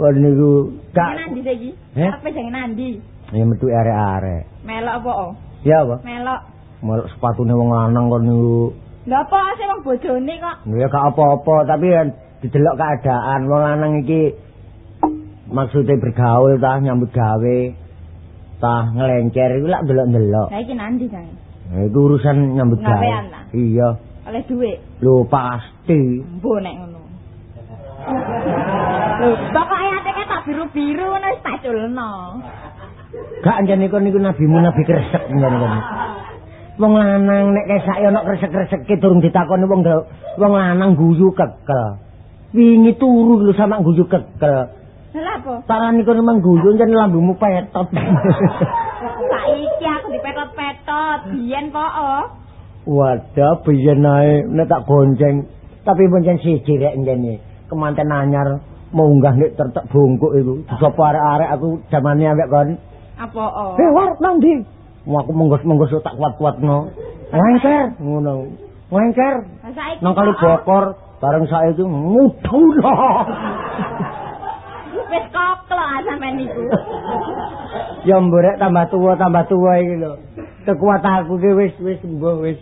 [SPEAKER 4] Wah niku gak
[SPEAKER 5] nandi saiki.
[SPEAKER 4] Eh?
[SPEAKER 5] Apa jangan nandi?
[SPEAKER 4] ya metu arek-arek.
[SPEAKER 5] Melok apa?
[SPEAKER 4] Ya apa?
[SPEAKER 5] Melok.
[SPEAKER 4] Melok sepatune wong lanang kon niku.
[SPEAKER 5] Lha apa sih wong bojone kok?
[SPEAKER 4] Ya gak apa-apa, tapi kan didelok keadaan wong lanang iki maksudnya bergaul tah nyambut gawe tah ngelencer iku lak delok-delok.
[SPEAKER 5] Lah iki nandi kae.
[SPEAKER 4] Nah, itu urusan nyambut gawe.
[SPEAKER 5] Ta?
[SPEAKER 4] Iya.
[SPEAKER 5] Oleh dhuwit.
[SPEAKER 4] Lho pasti.
[SPEAKER 5] Mbo nek ngono. Lho, pokoke ateke tak biru-biru ngono wis tak culno.
[SPEAKER 4] Gak anjane kon niku nabimu nabi kresek anjane kon. Wong lanang nek kesak ana kresek-kreseke durung ditakoni wong wong lanang guyu kekel. Wingi turu lho sama guyu kekel.
[SPEAKER 5] Lah apa?
[SPEAKER 4] Parani kon memang guyu jan lambumu petot.
[SPEAKER 5] Saiki aku dipetot-petot, biyen po oh.
[SPEAKER 4] Wadah biyen ae nek tak gonceng. Tapi pancen siji rek njene. Kemanten anyar munggah nek tertek bungkuk iku. Disopo arek-arek aku jamane awek kon.
[SPEAKER 5] Apa oh?
[SPEAKER 4] Eh, war nang ndi? Wah, aku menggos-menggos tak kuat-kuatno. Lengker ngono. Lengker
[SPEAKER 5] saiki
[SPEAKER 4] nang kali
[SPEAKER 5] oh.
[SPEAKER 4] bokor bareng saiki mudhuna.
[SPEAKER 5] Wis koklo sampean niku. <laughs>
[SPEAKER 4] ya mborek tambah tua tambah tua iki lho. Kekuatanku ki wis wis mbuh wis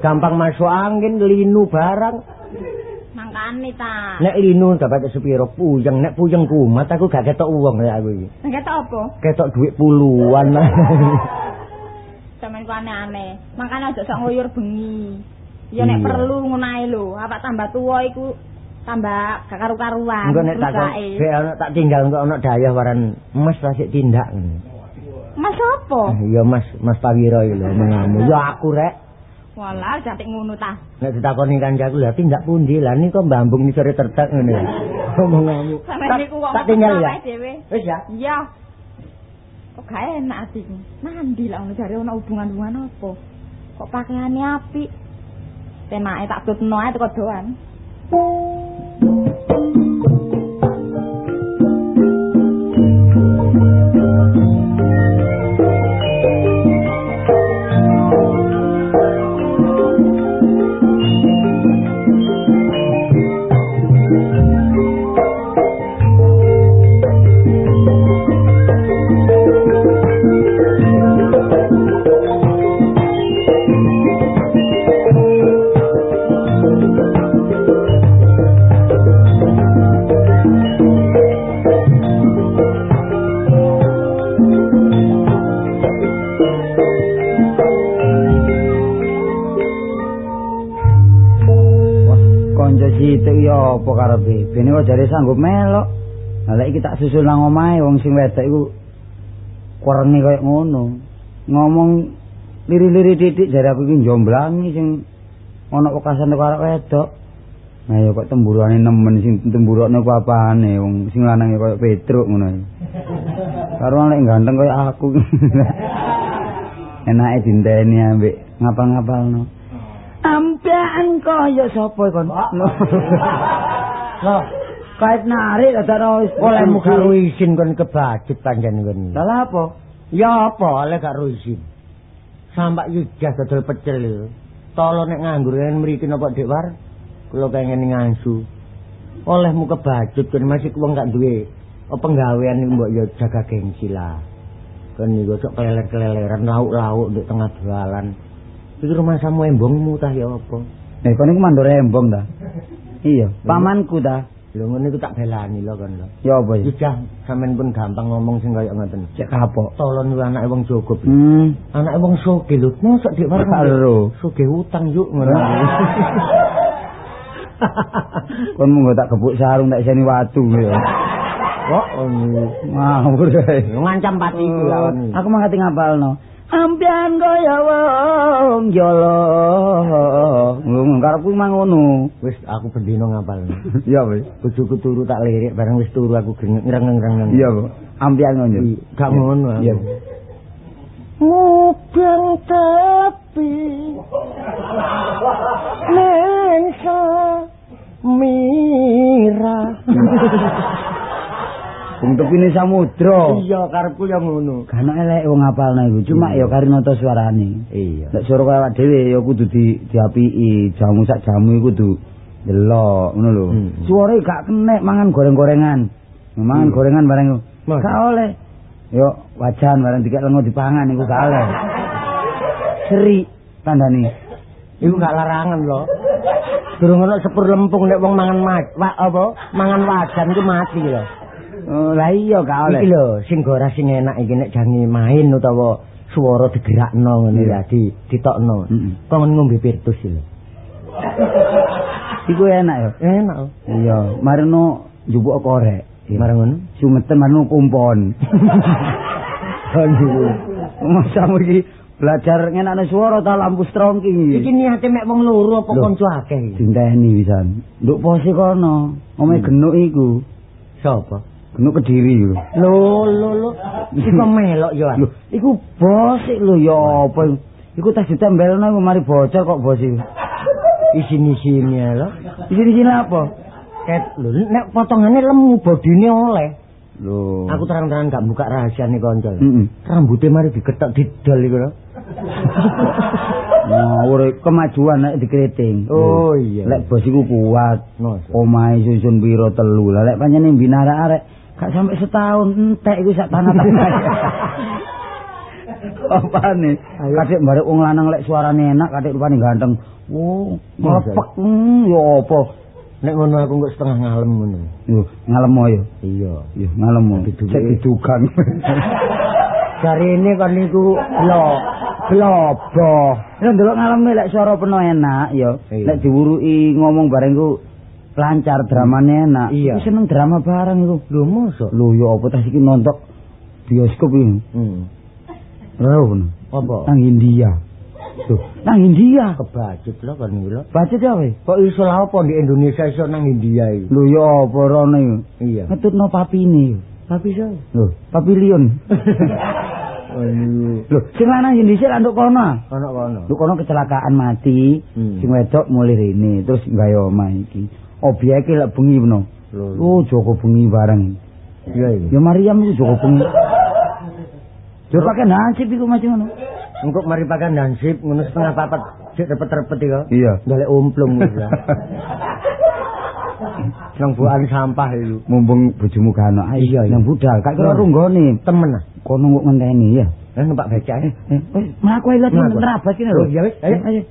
[SPEAKER 4] gampang masuk angin linu barang.
[SPEAKER 5] Mangkane ta.
[SPEAKER 4] Nek linu dapat sepiro puyeng, nek puyeng kumat aku gak ketok uang ya aku iki.
[SPEAKER 5] Ketok apa?
[SPEAKER 4] Ketok duit puluhan. <laughs>
[SPEAKER 5] Sampeyan ku aneh-aneh. Makane aja sok nguyur bengi. Ya nek perlu ngono ae lho. Apa tambah tuwa iku tambah gak karu-karuan.
[SPEAKER 4] Engko nek tak sik ana tak tinggal engko ana dayah waran Mas lah sik tindak.
[SPEAKER 5] Mas apa?
[SPEAKER 4] Iya Mas, Mas Pawiro iki lho mengamu. Ya aku rek
[SPEAKER 5] Walah, jantik ngono ta.
[SPEAKER 4] nek ditakoni kancaku lha tindak pundi lah kok mbambung ni sore tertek ngene. <laughs> Omonganmu. Tak-
[SPEAKER 5] niku
[SPEAKER 4] tinggal ya. Wis ya.
[SPEAKER 5] Iya. Kok gak enak atiku. Nandi lah ngono jare ana hubungan-hubungan apa? Kok pakaiane apik. Tenake tak tutno ae teko doan.
[SPEAKER 3] Wah, kanca cilik ya apa karepe? Sanggup melok. Lah iki tak susul nang omahe wong sing wedok iku kurenge koyo ngono. Ngomong liri-liri titik jare aku iki njomblangi sing ana wekasan karo wedok. Nah ya kok temburane nemen sing temburane ku apane wong sing lanange koyo Petruk ngono. Karo lek ganteng kaya aku. <laughs> Enake dinteni ambek ngapal-ngapalno. Ampean kaya sapa kon?
[SPEAKER 4] Loh,
[SPEAKER 3] Kait narik dadakno wis
[SPEAKER 4] olehmu karo izin kon kebacut pancen kon.
[SPEAKER 3] Lah apa?
[SPEAKER 4] Ya apa oleh karo izin. Sampak yujas dodol pecel lho. Tolo nek nganggur yen mriki napa Dik War? Kula pengen ngangsu. Olehmu kebacut kon masih wong gak duwe penggawean iki mbok ya jaga gengsi lah. Kon niku sok keler-keleleran lauk-lauk di tengah jualan. Iki rumah samu embongmu tah ya apa?
[SPEAKER 3] Eh kon iku mandor embong ta? Iya, pamanku ta.
[SPEAKER 4] Lho ngene iku tak belani lho kon lho.
[SPEAKER 3] Ya apa ya?
[SPEAKER 4] Yujah sampean pun gampang ngomong sing kaya ngoten.
[SPEAKER 3] Cek kapok.
[SPEAKER 4] Tolon kuwi anake wong cukup.
[SPEAKER 3] Hmm.
[SPEAKER 4] Anake wong sugih lho. Mosok dik war
[SPEAKER 3] Karo.
[SPEAKER 4] sugih utang yuk ngono. <laughs>
[SPEAKER 3] Kon mung tak gebuk sarung tak iseni watu ya.
[SPEAKER 4] Kok.
[SPEAKER 3] Ngawur
[SPEAKER 4] ngancam patiku lah kon.
[SPEAKER 3] Aku mangati ngapalno. Ampian kaya wong jolo. Ngomong karepku mang ngono.
[SPEAKER 4] Wis aku bendino ngapal. <laughs>
[SPEAKER 3] Iya, wis.
[SPEAKER 4] Bojoku turu tak lirik bareng wis turu aku ngreng-ngreng.
[SPEAKER 3] Iya, kok. Ampian ngono.
[SPEAKER 4] Gak ngono.
[SPEAKER 3] Iya.
[SPEAKER 4] Mubeng tepi Nensa Mira <laughs>
[SPEAKER 3] Wong tepine samudra.
[SPEAKER 4] Iya karepku ya ngono
[SPEAKER 3] Kan elek wong ngapalno iku. Cuma ya karinata suarane.
[SPEAKER 4] Iya
[SPEAKER 3] Nek suara kaya awak dhewe ya kudu di diapiki. Jamu sak jamu iku kudu delok ngono lho.
[SPEAKER 4] Hmm.
[SPEAKER 3] Suarane gak kenek mangan goreng-gorengan. Mangan
[SPEAKER 4] Hmm.
[SPEAKER 3] gorengan bareng. Gak oleh. Yo wajan bareng dikek lengo dipangan iku gak oleh. Seri tandane.
[SPEAKER 4] Iku gak larangan lho Durung ana sepur lempung nek wong mangan mat, apa? Mangan wajan iku mati lho.
[SPEAKER 3] Oh, lah iya gak oleh.
[SPEAKER 4] Iki lho, sing gora sing enak iki nek jange main utawa swara digerakno ngene ya di ditokno. Kon ngombe virtus lho.
[SPEAKER 3] Iku enak ya.
[SPEAKER 4] Enak.
[SPEAKER 3] Iya, marino njupuk korek.
[SPEAKER 4] Marang ngono.
[SPEAKER 3] Sumeten marino kumpon. <laughs>
[SPEAKER 4] Aduh.
[SPEAKER 3] Masa iki belajar ngenakne swara ta lampu strongking
[SPEAKER 4] Iki niate mek wong loro apa kanca akeh iki?
[SPEAKER 3] Dinteni pisan. Nduk pose kono. Omahe
[SPEAKER 4] Hmm.
[SPEAKER 3] genuk iku.
[SPEAKER 4] Sapa?
[SPEAKER 3] Genuk Kediri lho.
[SPEAKER 4] Lho lho lho. Iki kok melok ya.
[SPEAKER 3] Lho, iku bos ik lho ya apa iku? Iku tas ditembelno iku mari bocor kok bos iku.
[SPEAKER 4] Isin-isine lho.
[SPEAKER 3] Di sini apa?
[SPEAKER 4] Ket lho nek potongane lemu bodine oleh.
[SPEAKER 3] Lho.
[SPEAKER 4] Aku terang-terangan gak buka rahasiane kanca. lho.
[SPEAKER 3] Heeh.
[SPEAKER 4] Rambutnya mari diketok didol iku lho. <laughs>
[SPEAKER 3] Ngawur kemajuan nek dikriting.
[SPEAKER 4] Oh iya.
[SPEAKER 3] Lek bos iku kuat. Omahe susun piro telu. Lah lek pancene mbina arek-arek gak sampai setahun entek iku sak tanah-tanah. <laughs> Apane? Kadek barek wong lanang lek suarane enak, kadek rupane ganteng. Oh, ngepek. Hmm, ya apa?
[SPEAKER 4] Nek ngono aku kok setengah ngalem ngono.
[SPEAKER 3] Yo, ngalemo yo.
[SPEAKER 4] Iya.
[SPEAKER 3] Yo.
[SPEAKER 4] Diduwe.
[SPEAKER 3] Cek didukan.
[SPEAKER 4] Dari <laughs> ini kan niku lho,
[SPEAKER 3] Blobo. Lha ndelok ngaleme lek suara penuh enak yo. Lek diwuruki ngomong bareng ku lancar dramane enak.
[SPEAKER 4] Iya.
[SPEAKER 3] Seneng drama bareng iku.
[SPEAKER 4] lho mosok.
[SPEAKER 3] Lho yo apa tas iki nonton bioskop iki.
[SPEAKER 4] Hmm.
[SPEAKER 3] Roh ngono.
[SPEAKER 4] Apa?
[SPEAKER 3] Nang India. Tuh, nang India.
[SPEAKER 4] Kebacut lho kan niku lho.
[SPEAKER 3] Baca ya weh.
[SPEAKER 4] Kok iso lha apa di Indonesia iso nang India iki?
[SPEAKER 3] Lho yo apa iku.
[SPEAKER 4] Iya.
[SPEAKER 3] Ngetutno papine.
[SPEAKER 4] Tapi so.
[SPEAKER 3] Lho, papilion. <laughs>
[SPEAKER 4] Aduh.
[SPEAKER 3] Lho, sing lanang dhisik nduk kono. ah.
[SPEAKER 4] Ono kono.
[SPEAKER 3] Nduk kono kecelakaan mati.
[SPEAKER 4] Hmm.
[SPEAKER 3] Sing wedok mulih rene terus gawe omah iki. Obyeke lek bengi peno.
[SPEAKER 4] Lho.
[SPEAKER 3] Oh, Joko bengi bareng.
[SPEAKER 4] Iya iya.
[SPEAKER 3] Ya Mariam itu Joko bengi. Yo pakai nasib iku macam ngono.
[SPEAKER 4] Engko mari pakan dansip ngono setengah papat sik repet-repet iku.
[SPEAKER 3] Iya.
[SPEAKER 4] Golek umplung ngono ya. Nang buan sampah itu.
[SPEAKER 3] Mumpung bojomu gak ana.
[SPEAKER 4] Iya.
[SPEAKER 3] Nang budal, gak kira runggone.
[SPEAKER 4] Temen ah.
[SPEAKER 3] Kono kok ngenteni ya.
[SPEAKER 4] Eh numpak becak eh.
[SPEAKER 3] Eh, wis mlaku ae lho
[SPEAKER 4] Mlaku.
[SPEAKER 3] nerabas kene lho.
[SPEAKER 4] Oh, iya, wis. Ayo.
[SPEAKER 3] ayo.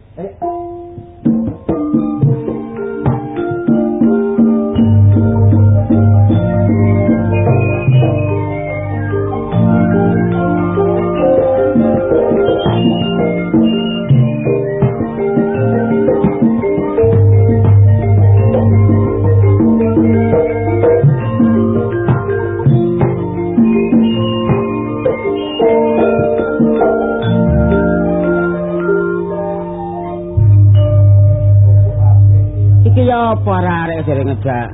[SPEAKER 2] Ngedak?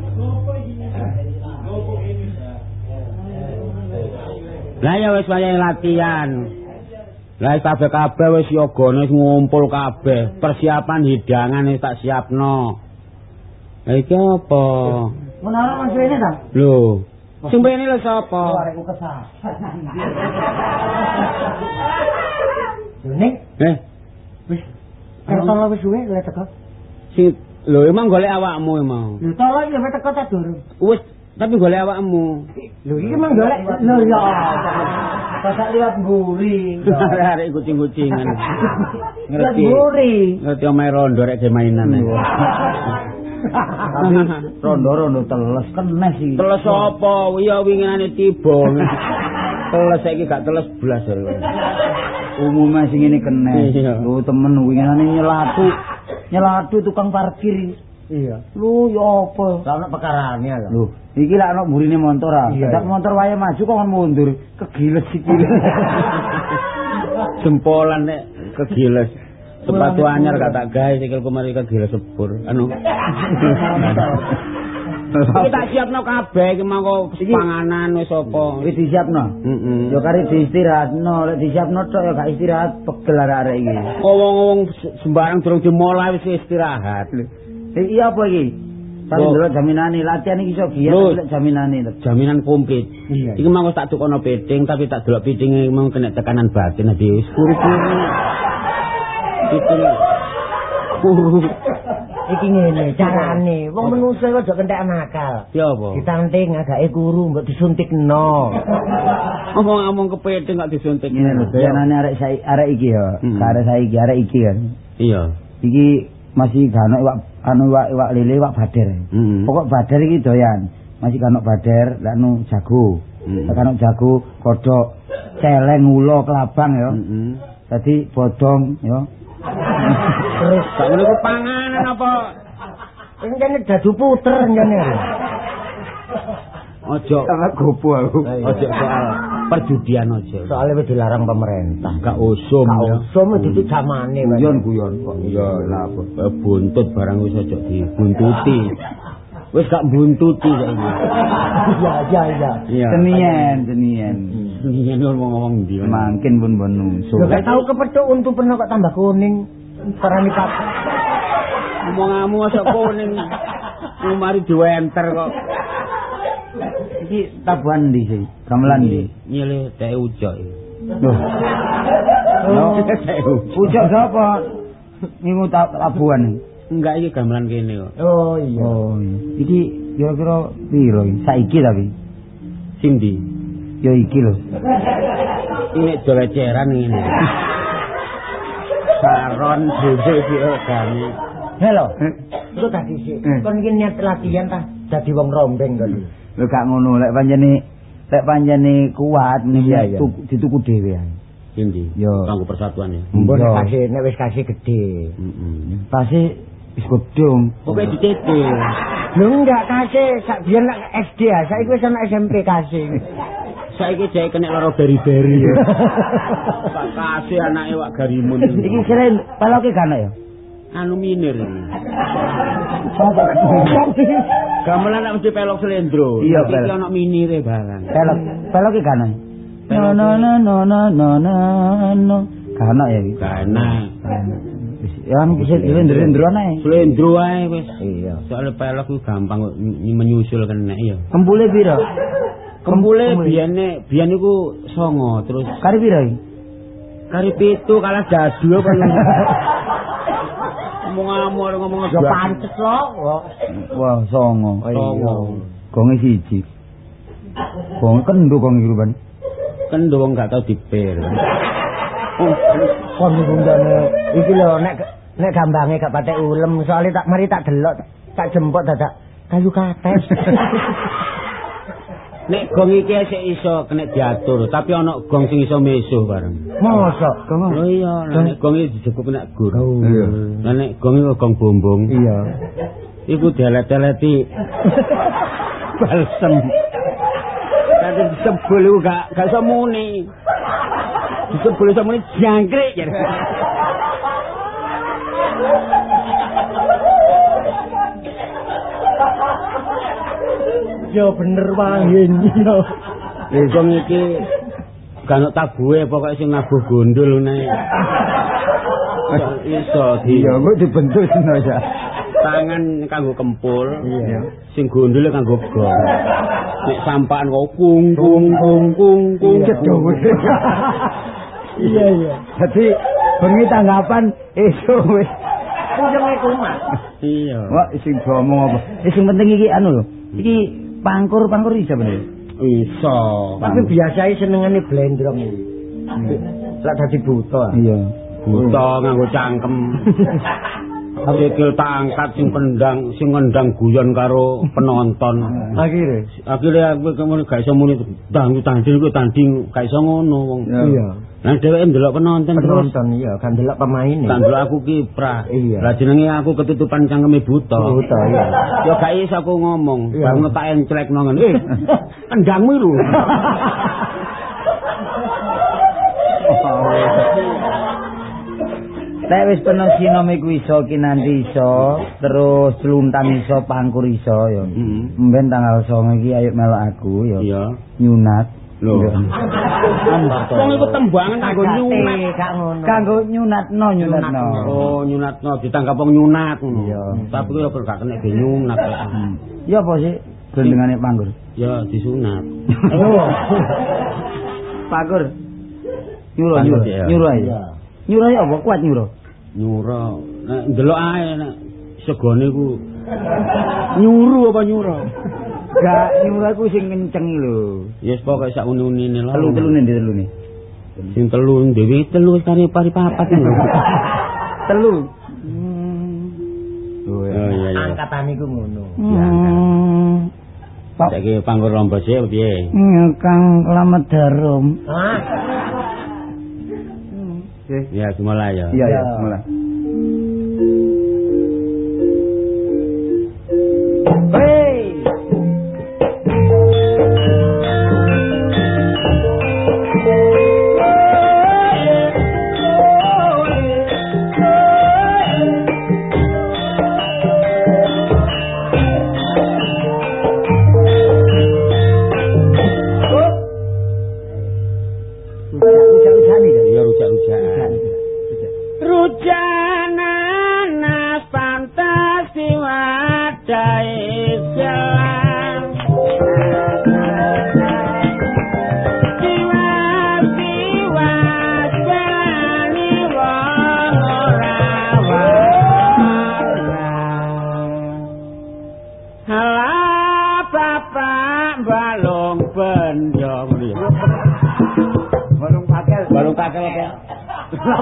[SPEAKER 2] Lah ya wis wayahe latihan. Lah kabeh-kabeh wis yogane wis ngumpul kabeh. Persiapan hidangan wis tak siapno. Lah iki apa?
[SPEAKER 4] Menara Mas ini ta?
[SPEAKER 2] Lho, sing ini lho sapa?
[SPEAKER 4] Arekku kesal. Ning,
[SPEAKER 2] Eh,
[SPEAKER 4] wis kertolo wis suwe lek teko.
[SPEAKER 2] sing lho emang golek awakmu emang.
[SPEAKER 4] Lho tolo iki wis teko ta durung?
[SPEAKER 2] Wis, tapi golek awakmu.
[SPEAKER 4] Lho iki mang golek lho ya. Pasak liwat mburi. <laughs>
[SPEAKER 2] Arek kucing-kucingan. <laughs> Ngerti.
[SPEAKER 4] mburi.
[SPEAKER 2] Ngerti omahe rondo rek mainan. <laughs>
[SPEAKER 3] Rondo-rondo teles kenes iki.
[SPEAKER 2] Teles apa? Iya winginane tiba. Teles saiki gak teles blas.
[SPEAKER 3] Umume sing ngene kenes. Lho temen winginane nyelatu. Nyelatu tukang parkir.
[SPEAKER 4] Iya.
[SPEAKER 3] Lho ya apa?
[SPEAKER 4] Lah ono pekarane lho.
[SPEAKER 3] Lho, iki lak ana mburine motor ah.
[SPEAKER 4] Iya, iya.
[SPEAKER 3] motor wae maju kok mundur. Kegiles iki. <laughs>
[SPEAKER 2] Jempolan nek kegiles. Sepatu anyar tak gawe sikilku mari kegiles sepur. Anu. <laughs> Iki tak siapno kabeh iki mangko
[SPEAKER 3] Iki-
[SPEAKER 2] panganan wis apa.
[SPEAKER 3] Wis disiapno.
[SPEAKER 2] Heeh.
[SPEAKER 3] Ya kari diistirahatno, lek disiapno tok ya gak istirahat pegel arek iki.
[SPEAKER 2] Se- sembarang durung dimulai wis istirahat.
[SPEAKER 3] Eh, iya apa iki?
[SPEAKER 2] Loh.
[SPEAKER 3] dulu jaminane latihan iki iso giat
[SPEAKER 2] Loh.
[SPEAKER 3] lek jaminane.
[SPEAKER 2] Jaminan komplit.
[SPEAKER 4] Iya.
[SPEAKER 2] Iki mangko tak tukono piting tapi tak delok pitinge mau kena tekanan batin ade wis kuru-kuru. <laughs> Piting kuru.
[SPEAKER 4] Iki ngene carane. Wong menungso iku aja kentek nakal.
[SPEAKER 2] Ya apa?
[SPEAKER 4] Ditanting agake kuru mbok disuntikno. <laughs>
[SPEAKER 2] Ngomong-ngomong kepiting gak disuntik.
[SPEAKER 3] Ngene lho, jaminane arek arek iki ya.
[SPEAKER 2] Hmm.
[SPEAKER 3] Arek saiki, arek iki kan.
[SPEAKER 2] Iya.
[SPEAKER 3] Iki masih gak ono iwak anu iwak iwak lele iwak bader.
[SPEAKER 2] Heeh.
[SPEAKER 3] Pokok bader iki doyan. Masih gak ono bader, lek anu jago.
[SPEAKER 2] Hmm.
[SPEAKER 3] Lek ono jago, kodok, celeng, ulo, kelabang ya.
[SPEAKER 2] Heeh.
[SPEAKER 3] Dadi bodong ya.
[SPEAKER 2] Terus gak ngono panganan apa?
[SPEAKER 4] Ini dadu puter jane.
[SPEAKER 2] Ojo
[SPEAKER 3] Sama gopo aku.
[SPEAKER 2] ojo soal perjudian ojo.
[SPEAKER 4] Soalnya wis dilarang pemerintah.
[SPEAKER 2] gak usum ya.
[SPEAKER 4] somo itu zamane. Mas.
[SPEAKER 3] Guyon guyon kok.
[SPEAKER 2] Iya, lah? Eh, buntut barang wis aja dibuntuti. Wis gak buntuti saiki. <laughs>
[SPEAKER 4] Iya iya iya.
[SPEAKER 2] Iya.
[SPEAKER 3] Senian, senian.
[SPEAKER 2] Ini ngomong-ngomong ndi.
[SPEAKER 3] Makin pun pun nungsu.
[SPEAKER 4] Gak tau kepethuk untuk peno kok tambah kuning. Parani pak.
[SPEAKER 2] Ngomongamu masa <laughs> kuning. Lu mari diwenter kok.
[SPEAKER 3] Iki tabuhan ndi sih? Gamelan ndi?
[SPEAKER 2] Nyele teh ujok. iki.
[SPEAKER 3] Loh. Oh, Pucuk sapa? Niku ta- tabuhan iki.
[SPEAKER 2] Enggak iki gamelan kene kok.
[SPEAKER 4] Oh iya.
[SPEAKER 3] Oh, iya. iki kira-kira piro iki? Saiki tapi.
[SPEAKER 2] Sing ndi?
[SPEAKER 3] Ya iki lho.
[SPEAKER 2] Ini doleceran ngene. Saron dhewe iki ogane.
[SPEAKER 4] Halo. Iku tadi sih.
[SPEAKER 3] Eh.
[SPEAKER 4] Kon iki niat latihan ta dadi wong rombeng kok.
[SPEAKER 3] Lho gak ngono, lek panjene lek panjene kuat nih dituku dhewe ae.
[SPEAKER 2] Sing ndi?
[SPEAKER 3] Yo.
[SPEAKER 2] Kanggo persatuan ya.
[SPEAKER 4] Mbok kasih nek wis kasih gede.
[SPEAKER 2] Heeh.
[SPEAKER 3] Pasti wis gedung.
[SPEAKER 2] Pokoke dicete.
[SPEAKER 4] Lho enggak kasih sak biyen nek SD ya, saiki wis ana SMP kasih.
[SPEAKER 2] Saiki jek kena lara beri-beri. <laughs> Tak kasih anake wak garimun.
[SPEAKER 3] Iki seren paloke kan ya.
[SPEAKER 2] anu minir ini. Gamelan nek mesti pelok slendro.
[SPEAKER 3] Iya,
[SPEAKER 2] Iki
[SPEAKER 3] pelok.
[SPEAKER 2] ana minire barang.
[SPEAKER 3] Pelok, peloke kan ya. No no no no no no no no. Kan ya iki.
[SPEAKER 2] Kana.
[SPEAKER 3] Wis, Ya bisa dilendro-lendro ae.
[SPEAKER 2] Slendro ae wis.
[SPEAKER 3] Iya.
[SPEAKER 2] Soale pelok ku gampang kok menyusul kena ya.
[SPEAKER 3] Kempule piro?
[SPEAKER 2] Kempule biyane biyen iku songo terus
[SPEAKER 3] Kari piro iki?
[SPEAKER 2] kari pitu kalah dadu apa ya. Ngomong
[SPEAKER 4] Ya pantes loh.
[SPEAKER 3] Wah, songo.
[SPEAKER 2] Songo.
[SPEAKER 3] Gonge siji. Gong kendo gong iki rupane.
[SPEAKER 2] Kendo wong gak tau dipir.
[SPEAKER 4] Kon ngundane iki lho nek nek gambange gak patek ulem soalnya tak mari tak delok tak jemput dadak kayu kates. <laughs>
[SPEAKER 2] Nek gong iki sik iso kena diatur, tapi ana gong sing iso mesuh bareng.
[SPEAKER 4] Mosok.
[SPEAKER 2] Lho iya, lah nek gong iki dijebuk nek gur.
[SPEAKER 3] Iya.
[SPEAKER 2] Lah nek gong iki gong bombong.
[SPEAKER 3] Iya.
[SPEAKER 2] Iku dielet-eleti <laughs> balsem. Kate disebul iku gak gak iso muni. Disebul iso muni jangkrik. ya.
[SPEAKER 4] Yo bener wae yo.
[SPEAKER 2] Gong iki ganuk tabuhe pokoke sing nabuh gondol ngene. Iso di
[SPEAKER 3] Iya, kok dibentuk sino ya.
[SPEAKER 2] tangan kanggo kempul.
[SPEAKER 3] Iya.
[SPEAKER 2] Sing gondole kanggo gong. Nek sampahan kok kung kung kung kung kung.
[SPEAKER 3] Iya, iya. Dadi bengi tanggapan esuk wis
[SPEAKER 4] Ujunge kumat.
[SPEAKER 2] Iya.
[SPEAKER 3] Wah, sing ngomong apa? Eh sing penting iki anu lho. Iki pangkur-pangkur iso bener.
[SPEAKER 2] Iso.
[SPEAKER 4] Tapi biasanya senengane blendrong iki. Lah dadi buta.
[SPEAKER 3] Iya.
[SPEAKER 2] buta nganggo cangkem. <laughs> Sikil tangkat sing pendang sing ngendang guyon karo penonton.
[SPEAKER 3] Akhire.
[SPEAKER 2] Akhire aku kemudian gak iso muni tang tanding ku tanding gak iso ngono wong.
[SPEAKER 4] Iya.
[SPEAKER 2] Lah dheweke ndelok penonton terus
[SPEAKER 4] Penonton iya, kan delok pemaine.
[SPEAKER 2] tak ndelok aku kiprah.
[SPEAKER 4] Iya.
[SPEAKER 2] Lah jenenge aku ketutupan cangkeme buta.
[SPEAKER 4] Buta iya.
[SPEAKER 2] Ya gak iso aku ngomong.
[SPEAKER 4] Iya.
[SPEAKER 2] Bang tak enclekno ngene. Eh, kendangmu lho.
[SPEAKER 3] Nek wis penuh sinom iku iso kinanti iso, terus celuntan iso, pangkur iso ya.
[SPEAKER 2] Heeh.
[SPEAKER 3] Mben tanggal 9 iki ayo melok aku ya.
[SPEAKER 2] Iya.
[SPEAKER 3] Nyunat.
[SPEAKER 2] Lho. Wong iku tembangan kanggo nyunat.
[SPEAKER 4] gak ngono.
[SPEAKER 3] Kanggo nyunatno nyunatno.
[SPEAKER 2] Oh, nyunatno ditanggap wong nyunat ngono.
[SPEAKER 3] Iya.
[SPEAKER 2] Tapi kok gak kena ge nyunat. kok.
[SPEAKER 3] Ya apa sih gendengane pangkur?
[SPEAKER 2] Ya disunat.
[SPEAKER 3] Pangkur. Nyuro nyuro. Nyuro ae. Nyuro ae apa kuat nyuro?
[SPEAKER 2] Nyura. Nek ndelok ae nek segone ku nyuru apa nyura?
[SPEAKER 3] Gak nyuro aku sing kenceng lho.
[SPEAKER 2] Ya yes, pokoke sak uni-unine lho.
[SPEAKER 3] Telu-telune ndi telune?
[SPEAKER 2] Sing telu dhewe telu kari pari papat lho. <laughs>
[SPEAKER 3] Telu.
[SPEAKER 2] Oh iya iya.
[SPEAKER 4] Angkatan iku ngono.
[SPEAKER 3] Hmm. Pak
[SPEAKER 2] Saiki panggur rombos e piye?
[SPEAKER 3] Kang Lamet Darum.
[SPEAKER 4] Hah?
[SPEAKER 2] Ya dimulai ya.
[SPEAKER 3] Iya ya, mulai. Hei.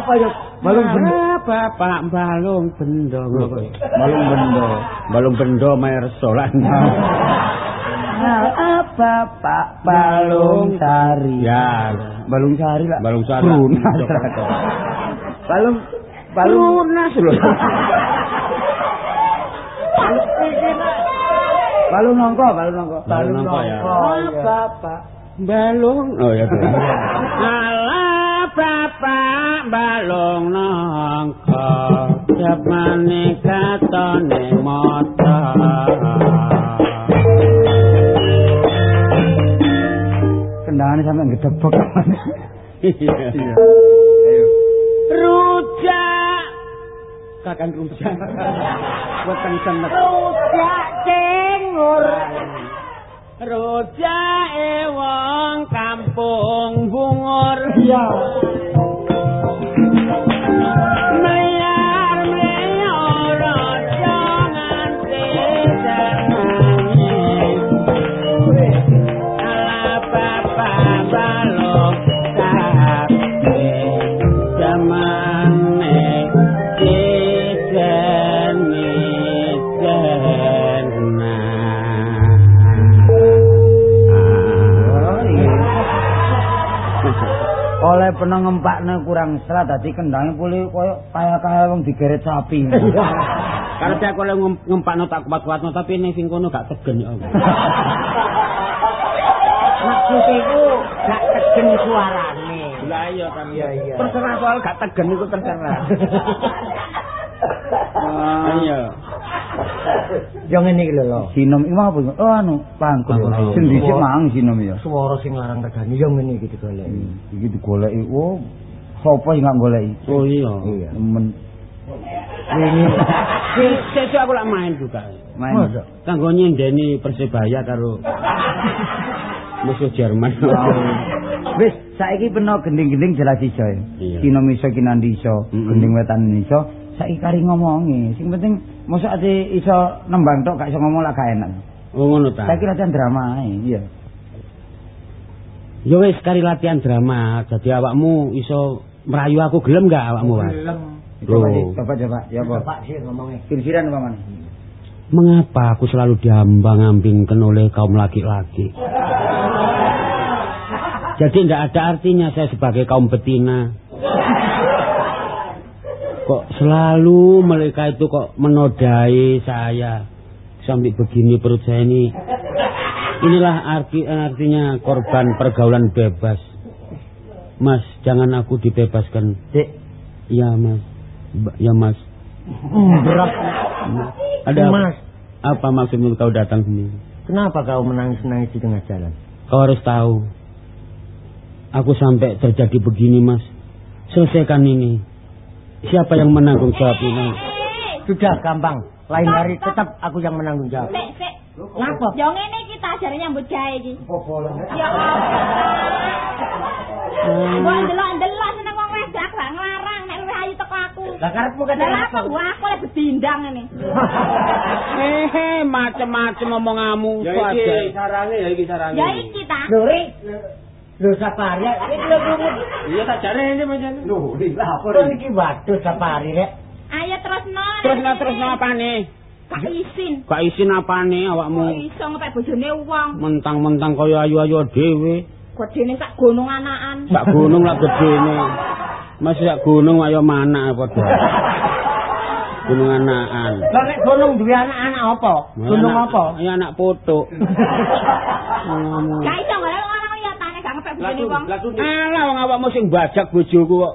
[SPEAKER 2] Apa
[SPEAKER 3] ya? Balung bendo.
[SPEAKER 2] Ah, Bapak balung bendo.
[SPEAKER 3] Balung bendo.
[SPEAKER 2] Balung bendo mayor solan.
[SPEAKER 3] apa Pak Balung Sari?
[SPEAKER 2] Ya,
[SPEAKER 3] Balung Sari lah.
[SPEAKER 2] balung sari.
[SPEAKER 3] Lunas. Balung balung
[SPEAKER 2] lunas lho.
[SPEAKER 3] balung nongko, balung nongko.
[SPEAKER 2] Balung nongko, ya.
[SPEAKER 3] Apa Pak?
[SPEAKER 2] Balung. Oh ya. Alah balung nangka Japane katone motor
[SPEAKER 3] Kendangane sampe gedebek.
[SPEAKER 2] Iya.
[SPEAKER 3] Ayo.
[SPEAKER 2] Rujak. Kakan rujak. Boten senet.
[SPEAKER 4] Rujak cengur.
[SPEAKER 2] Rujak e wong kampung bungur.
[SPEAKER 4] Iya.
[SPEAKER 2] Meliar
[SPEAKER 3] Oleh pernah ngempakne kurang serat dadi kendange pulih koyo kaya-kaya wong digeret sapi.
[SPEAKER 2] Karena aku oleh ngem- ngempakno tak kuat-kuatno tapi ning sing kono gak tegen ya. <laughs>
[SPEAKER 4] Maksud iku gak tegen suarane.
[SPEAKER 2] Lah iya kan.
[SPEAKER 4] Iya, iya.
[SPEAKER 2] Terserah soal gak tegen iku terserah.
[SPEAKER 3] Ah. <laughs>
[SPEAKER 2] Iya.
[SPEAKER 4] Yo ngene iki lho.
[SPEAKER 3] Sinom iki apa? Oh anu, pangkul. Sing dhisik mang sinom ya.
[SPEAKER 4] Swara sing larang regane yo ngene iki digoleki.
[SPEAKER 3] Iki digoleki. Oh, sapa sing gak goleki?
[SPEAKER 2] Oh iya.
[SPEAKER 4] Iya.
[SPEAKER 3] Temen
[SPEAKER 4] Wingi
[SPEAKER 2] Sing- Sesuk aku lak main juga.
[SPEAKER 3] main.
[SPEAKER 2] Kanggo nyendeni Persebaya karo musuh Jerman. <laughs>
[SPEAKER 3] Wis, saiki peno gending-gending jelas iso. Sinom iso kinandi iso, gending wetan iso. Saiki kari ngomongi. Sing penting mosok ate iso nembang tok gak iso ngomong lah gak enak.
[SPEAKER 2] Oh ngono ta.
[SPEAKER 3] Saiki latihan drama iya.
[SPEAKER 2] Ya wis kari latihan drama, jadi awakmu iso merayu aku gelem gak awakmu, Mas?
[SPEAKER 3] Coba,
[SPEAKER 2] Loh.
[SPEAKER 3] coba, coba. Ya apa?
[SPEAKER 4] Pak sih ngomongnya.
[SPEAKER 3] Kir-kiran apa mana?
[SPEAKER 2] Mengapa aku selalu diambang-ambingkan oleh kaum laki-laki? <laughs> Jadi tidak ada artinya saya sebagai kaum betina. Kok selalu mereka itu kok menodai saya. Sampai begini perut saya ini. Inilah arti, artinya korban pergaulan bebas. Mas, jangan aku dibebaskan.
[SPEAKER 3] Dik,
[SPEAKER 2] Ya mas. Ba- Ya mas.
[SPEAKER 4] Berat.
[SPEAKER 2] Ada apa?
[SPEAKER 4] Mas,
[SPEAKER 2] Apa maksudmu kau datang sini?
[SPEAKER 4] kenapa kau menangis-nangis di tengah jalan?
[SPEAKER 2] Kau harus tahu. Aku sampai terjadi begini, Mas. Selesaikan ini. Siapa yang menanggung jawab ini?
[SPEAKER 4] Sudah gampang. Lain hari tetap aku yang menanggung jawab.
[SPEAKER 5] Sik, sik.
[SPEAKER 4] Ngapa?
[SPEAKER 5] Yo ngene iki tak ajari nyambut gawe iki. Ya
[SPEAKER 2] Hmm.
[SPEAKER 5] Allah. Gua ndelok-ndelok seneng wong wedok aku gak nglarang nek luwih ayu teko aku.
[SPEAKER 4] Lah karepmu
[SPEAKER 5] Lah apa gua aku lek bedindang ini.
[SPEAKER 2] Hehe, <laughs> macem-macem omongamu.
[SPEAKER 1] Ya iki sarange ya iki sarange.
[SPEAKER 5] Ya iki ta.
[SPEAKER 4] Luri. Lho sapari ya. Iki lho rumut.
[SPEAKER 1] Iya tak jare ini macam.
[SPEAKER 3] Loh, lah apa
[SPEAKER 4] Kok iki waduh sapari rek.
[SPEAKER 5] Ayo terusno.
[SPEAKER 2] Terus nggak terus apa nih?
[SPEAKER 5] Gak isin.
[SPEAKER 2] Gak isin apa nih
[SPEAKER 5] Kok
[SPEAKER 2] awakmu?
[SPEAKER 5] iso ngepek bojone wong.
[SPEAKER 2] Mentang-mentang kaya ayu-ayu dhewe.
[SPEAKER 5] Gedene sak gunung anakan.
[SPEAKER 2] Sak gunung lah gedene. Masih sak gunung ayo mana padha. Gunung anakan.
[SPEAKER 4] Lah nek gunung duwe anak-anak apa? Gunung apa?
[SPEAKER 2] Ya anak foto. Ngomong.
[SPEAKER 5] Gak iso golek wong lanang ya tane gak ngepek bojone wong.
[SPEAKER 2] Alah wong awakmu sing bajak bojoku kok.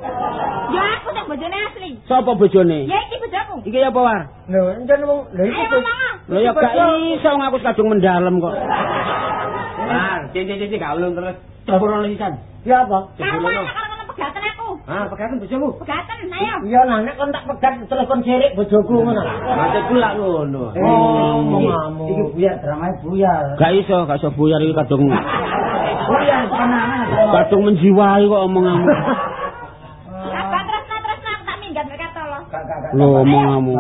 [SPEAKER 5] Ya aku sing bojone asli.
[SPEAKER 2] Sapa bojone?
[SPEAKER 5] Ya iki bojoku.
[SPEAKER 2] Iki apa war?
[SPEAKER 4] Lho, enten wong lho iki
[SPEAKER 5] ngomong.
[SPEAKER 2] Lho ya gak iso wong aku kadung mendalem kok.
[SPEAKER 1] Ah, cincin-cincin gak ulun terus. Cepurno sisan.
[SPEAKER 4] Ya apa?
[SPEAKER 5] Karo mana karo ngono pegaten aku.
[SPEAKER 1] Ah, pekaten bojomu.
[SPEAKER 5] Pegaten ayo.
[SPEAKER 4] Ya nah nek kon tak pegat terus kon jerik bojoku ngono.
[SPEAKER 1] Maksudku lak ngono.
[SPEAKER 4] Oh,
[SPEAKER 3] Iki-
[SPEAKER 4] mengamu.
[SPEAKER 3] Iki buyar, drama buyar.
[SPEAKER 2] Gak iso, gak iso buyar iki kadung
[SPEAKER 3] Buyar, tenangan.
[SPEAKER 2] kadung menjiwai kok omonganmu.
[SPEAKER 5] Apa terus terus aku tak minggat mereka tolo.
[SPEAKER 2] Lho omonganmu.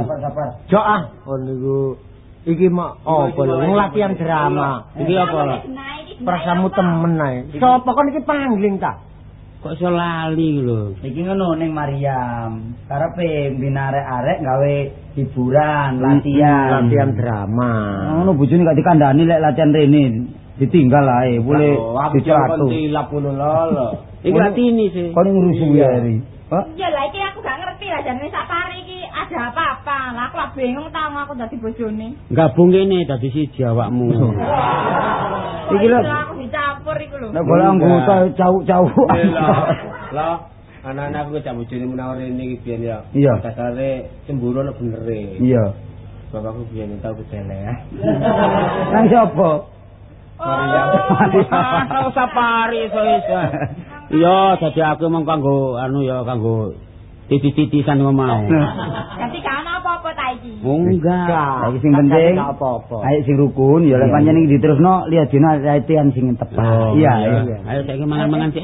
[SPEAKER 4] Jo ah, oh niku iki mak apa lho wong latihan drama.
[SPEAKER 2] Iki apa lah?
[SPEAKER 4] Perasamu temen ae. Sopo kon iki pangling ta?
[SPEAKER 2] Kok iso lali lho.
[SPEAKER 3] Iki ngono ning Mariam. Karepe mbina arek-arek gawe hiburan, latihan.
[SPEAKER 4] Latihan drama.
[SPEAKER 3] Ngono bojone gak dikandani lek latihan rene. Ditinggal ae, boleh dicatu.
[SPEAKER 1] tilap ngono lho.
[SPEAKER 2] Iki latini sih.
[SPEAKER 3] Kok ngurusi ya iki? Pak,
[SPEAKER 5] Ya lah iki aku gak ngerti lah jane safari iki ada apa-apa. Lah aku lah bingung tau aku dadi bojone.
[SPEAKER 2] Gabung kene dadi siji awakmu.
[SPEAKER 3] Iki lho.
[SPEAKER 5] Lah, aku dicampur iku lho.
[SPEAKER 3] Nek golek anggota cau-cau.
[SPEAKER 1] Lah, anak-anak aku cak bojone menawar ini iki biyen ya.
[SPEAKER 3] Iya.
[SPEAKER 1] Dasare cemburu ana benere.
[SPEAKER 3] Iya.
[SPEAKER 1] Bapakku biyen tau kecele ya.
[SPEAKER 3] Nang sapa?
[SPEAKER 2] Ah, tau sapari iso-iso. <laughs> Iya, dadi aku emang kanggo anu ya kanggo titis-titisan kok mau.
[SPEAKER 5] Dadi gak ana apa-apa ta iki.
[SPEAKER 2] Oh, enggak.
[SPEAKER 3] Saiki sing penting
[SPEAKER 4] apa-apa.
[SPEAKER 3] ayo sing rukun ya lek pancen iki diterusno lihat dina latihan sing tepat.
[SPEAKER 2] Oh,
[SPEAKER 3] Iya,
[SPEAKER 2] iya. Ayo saiki mangan-mangan sik.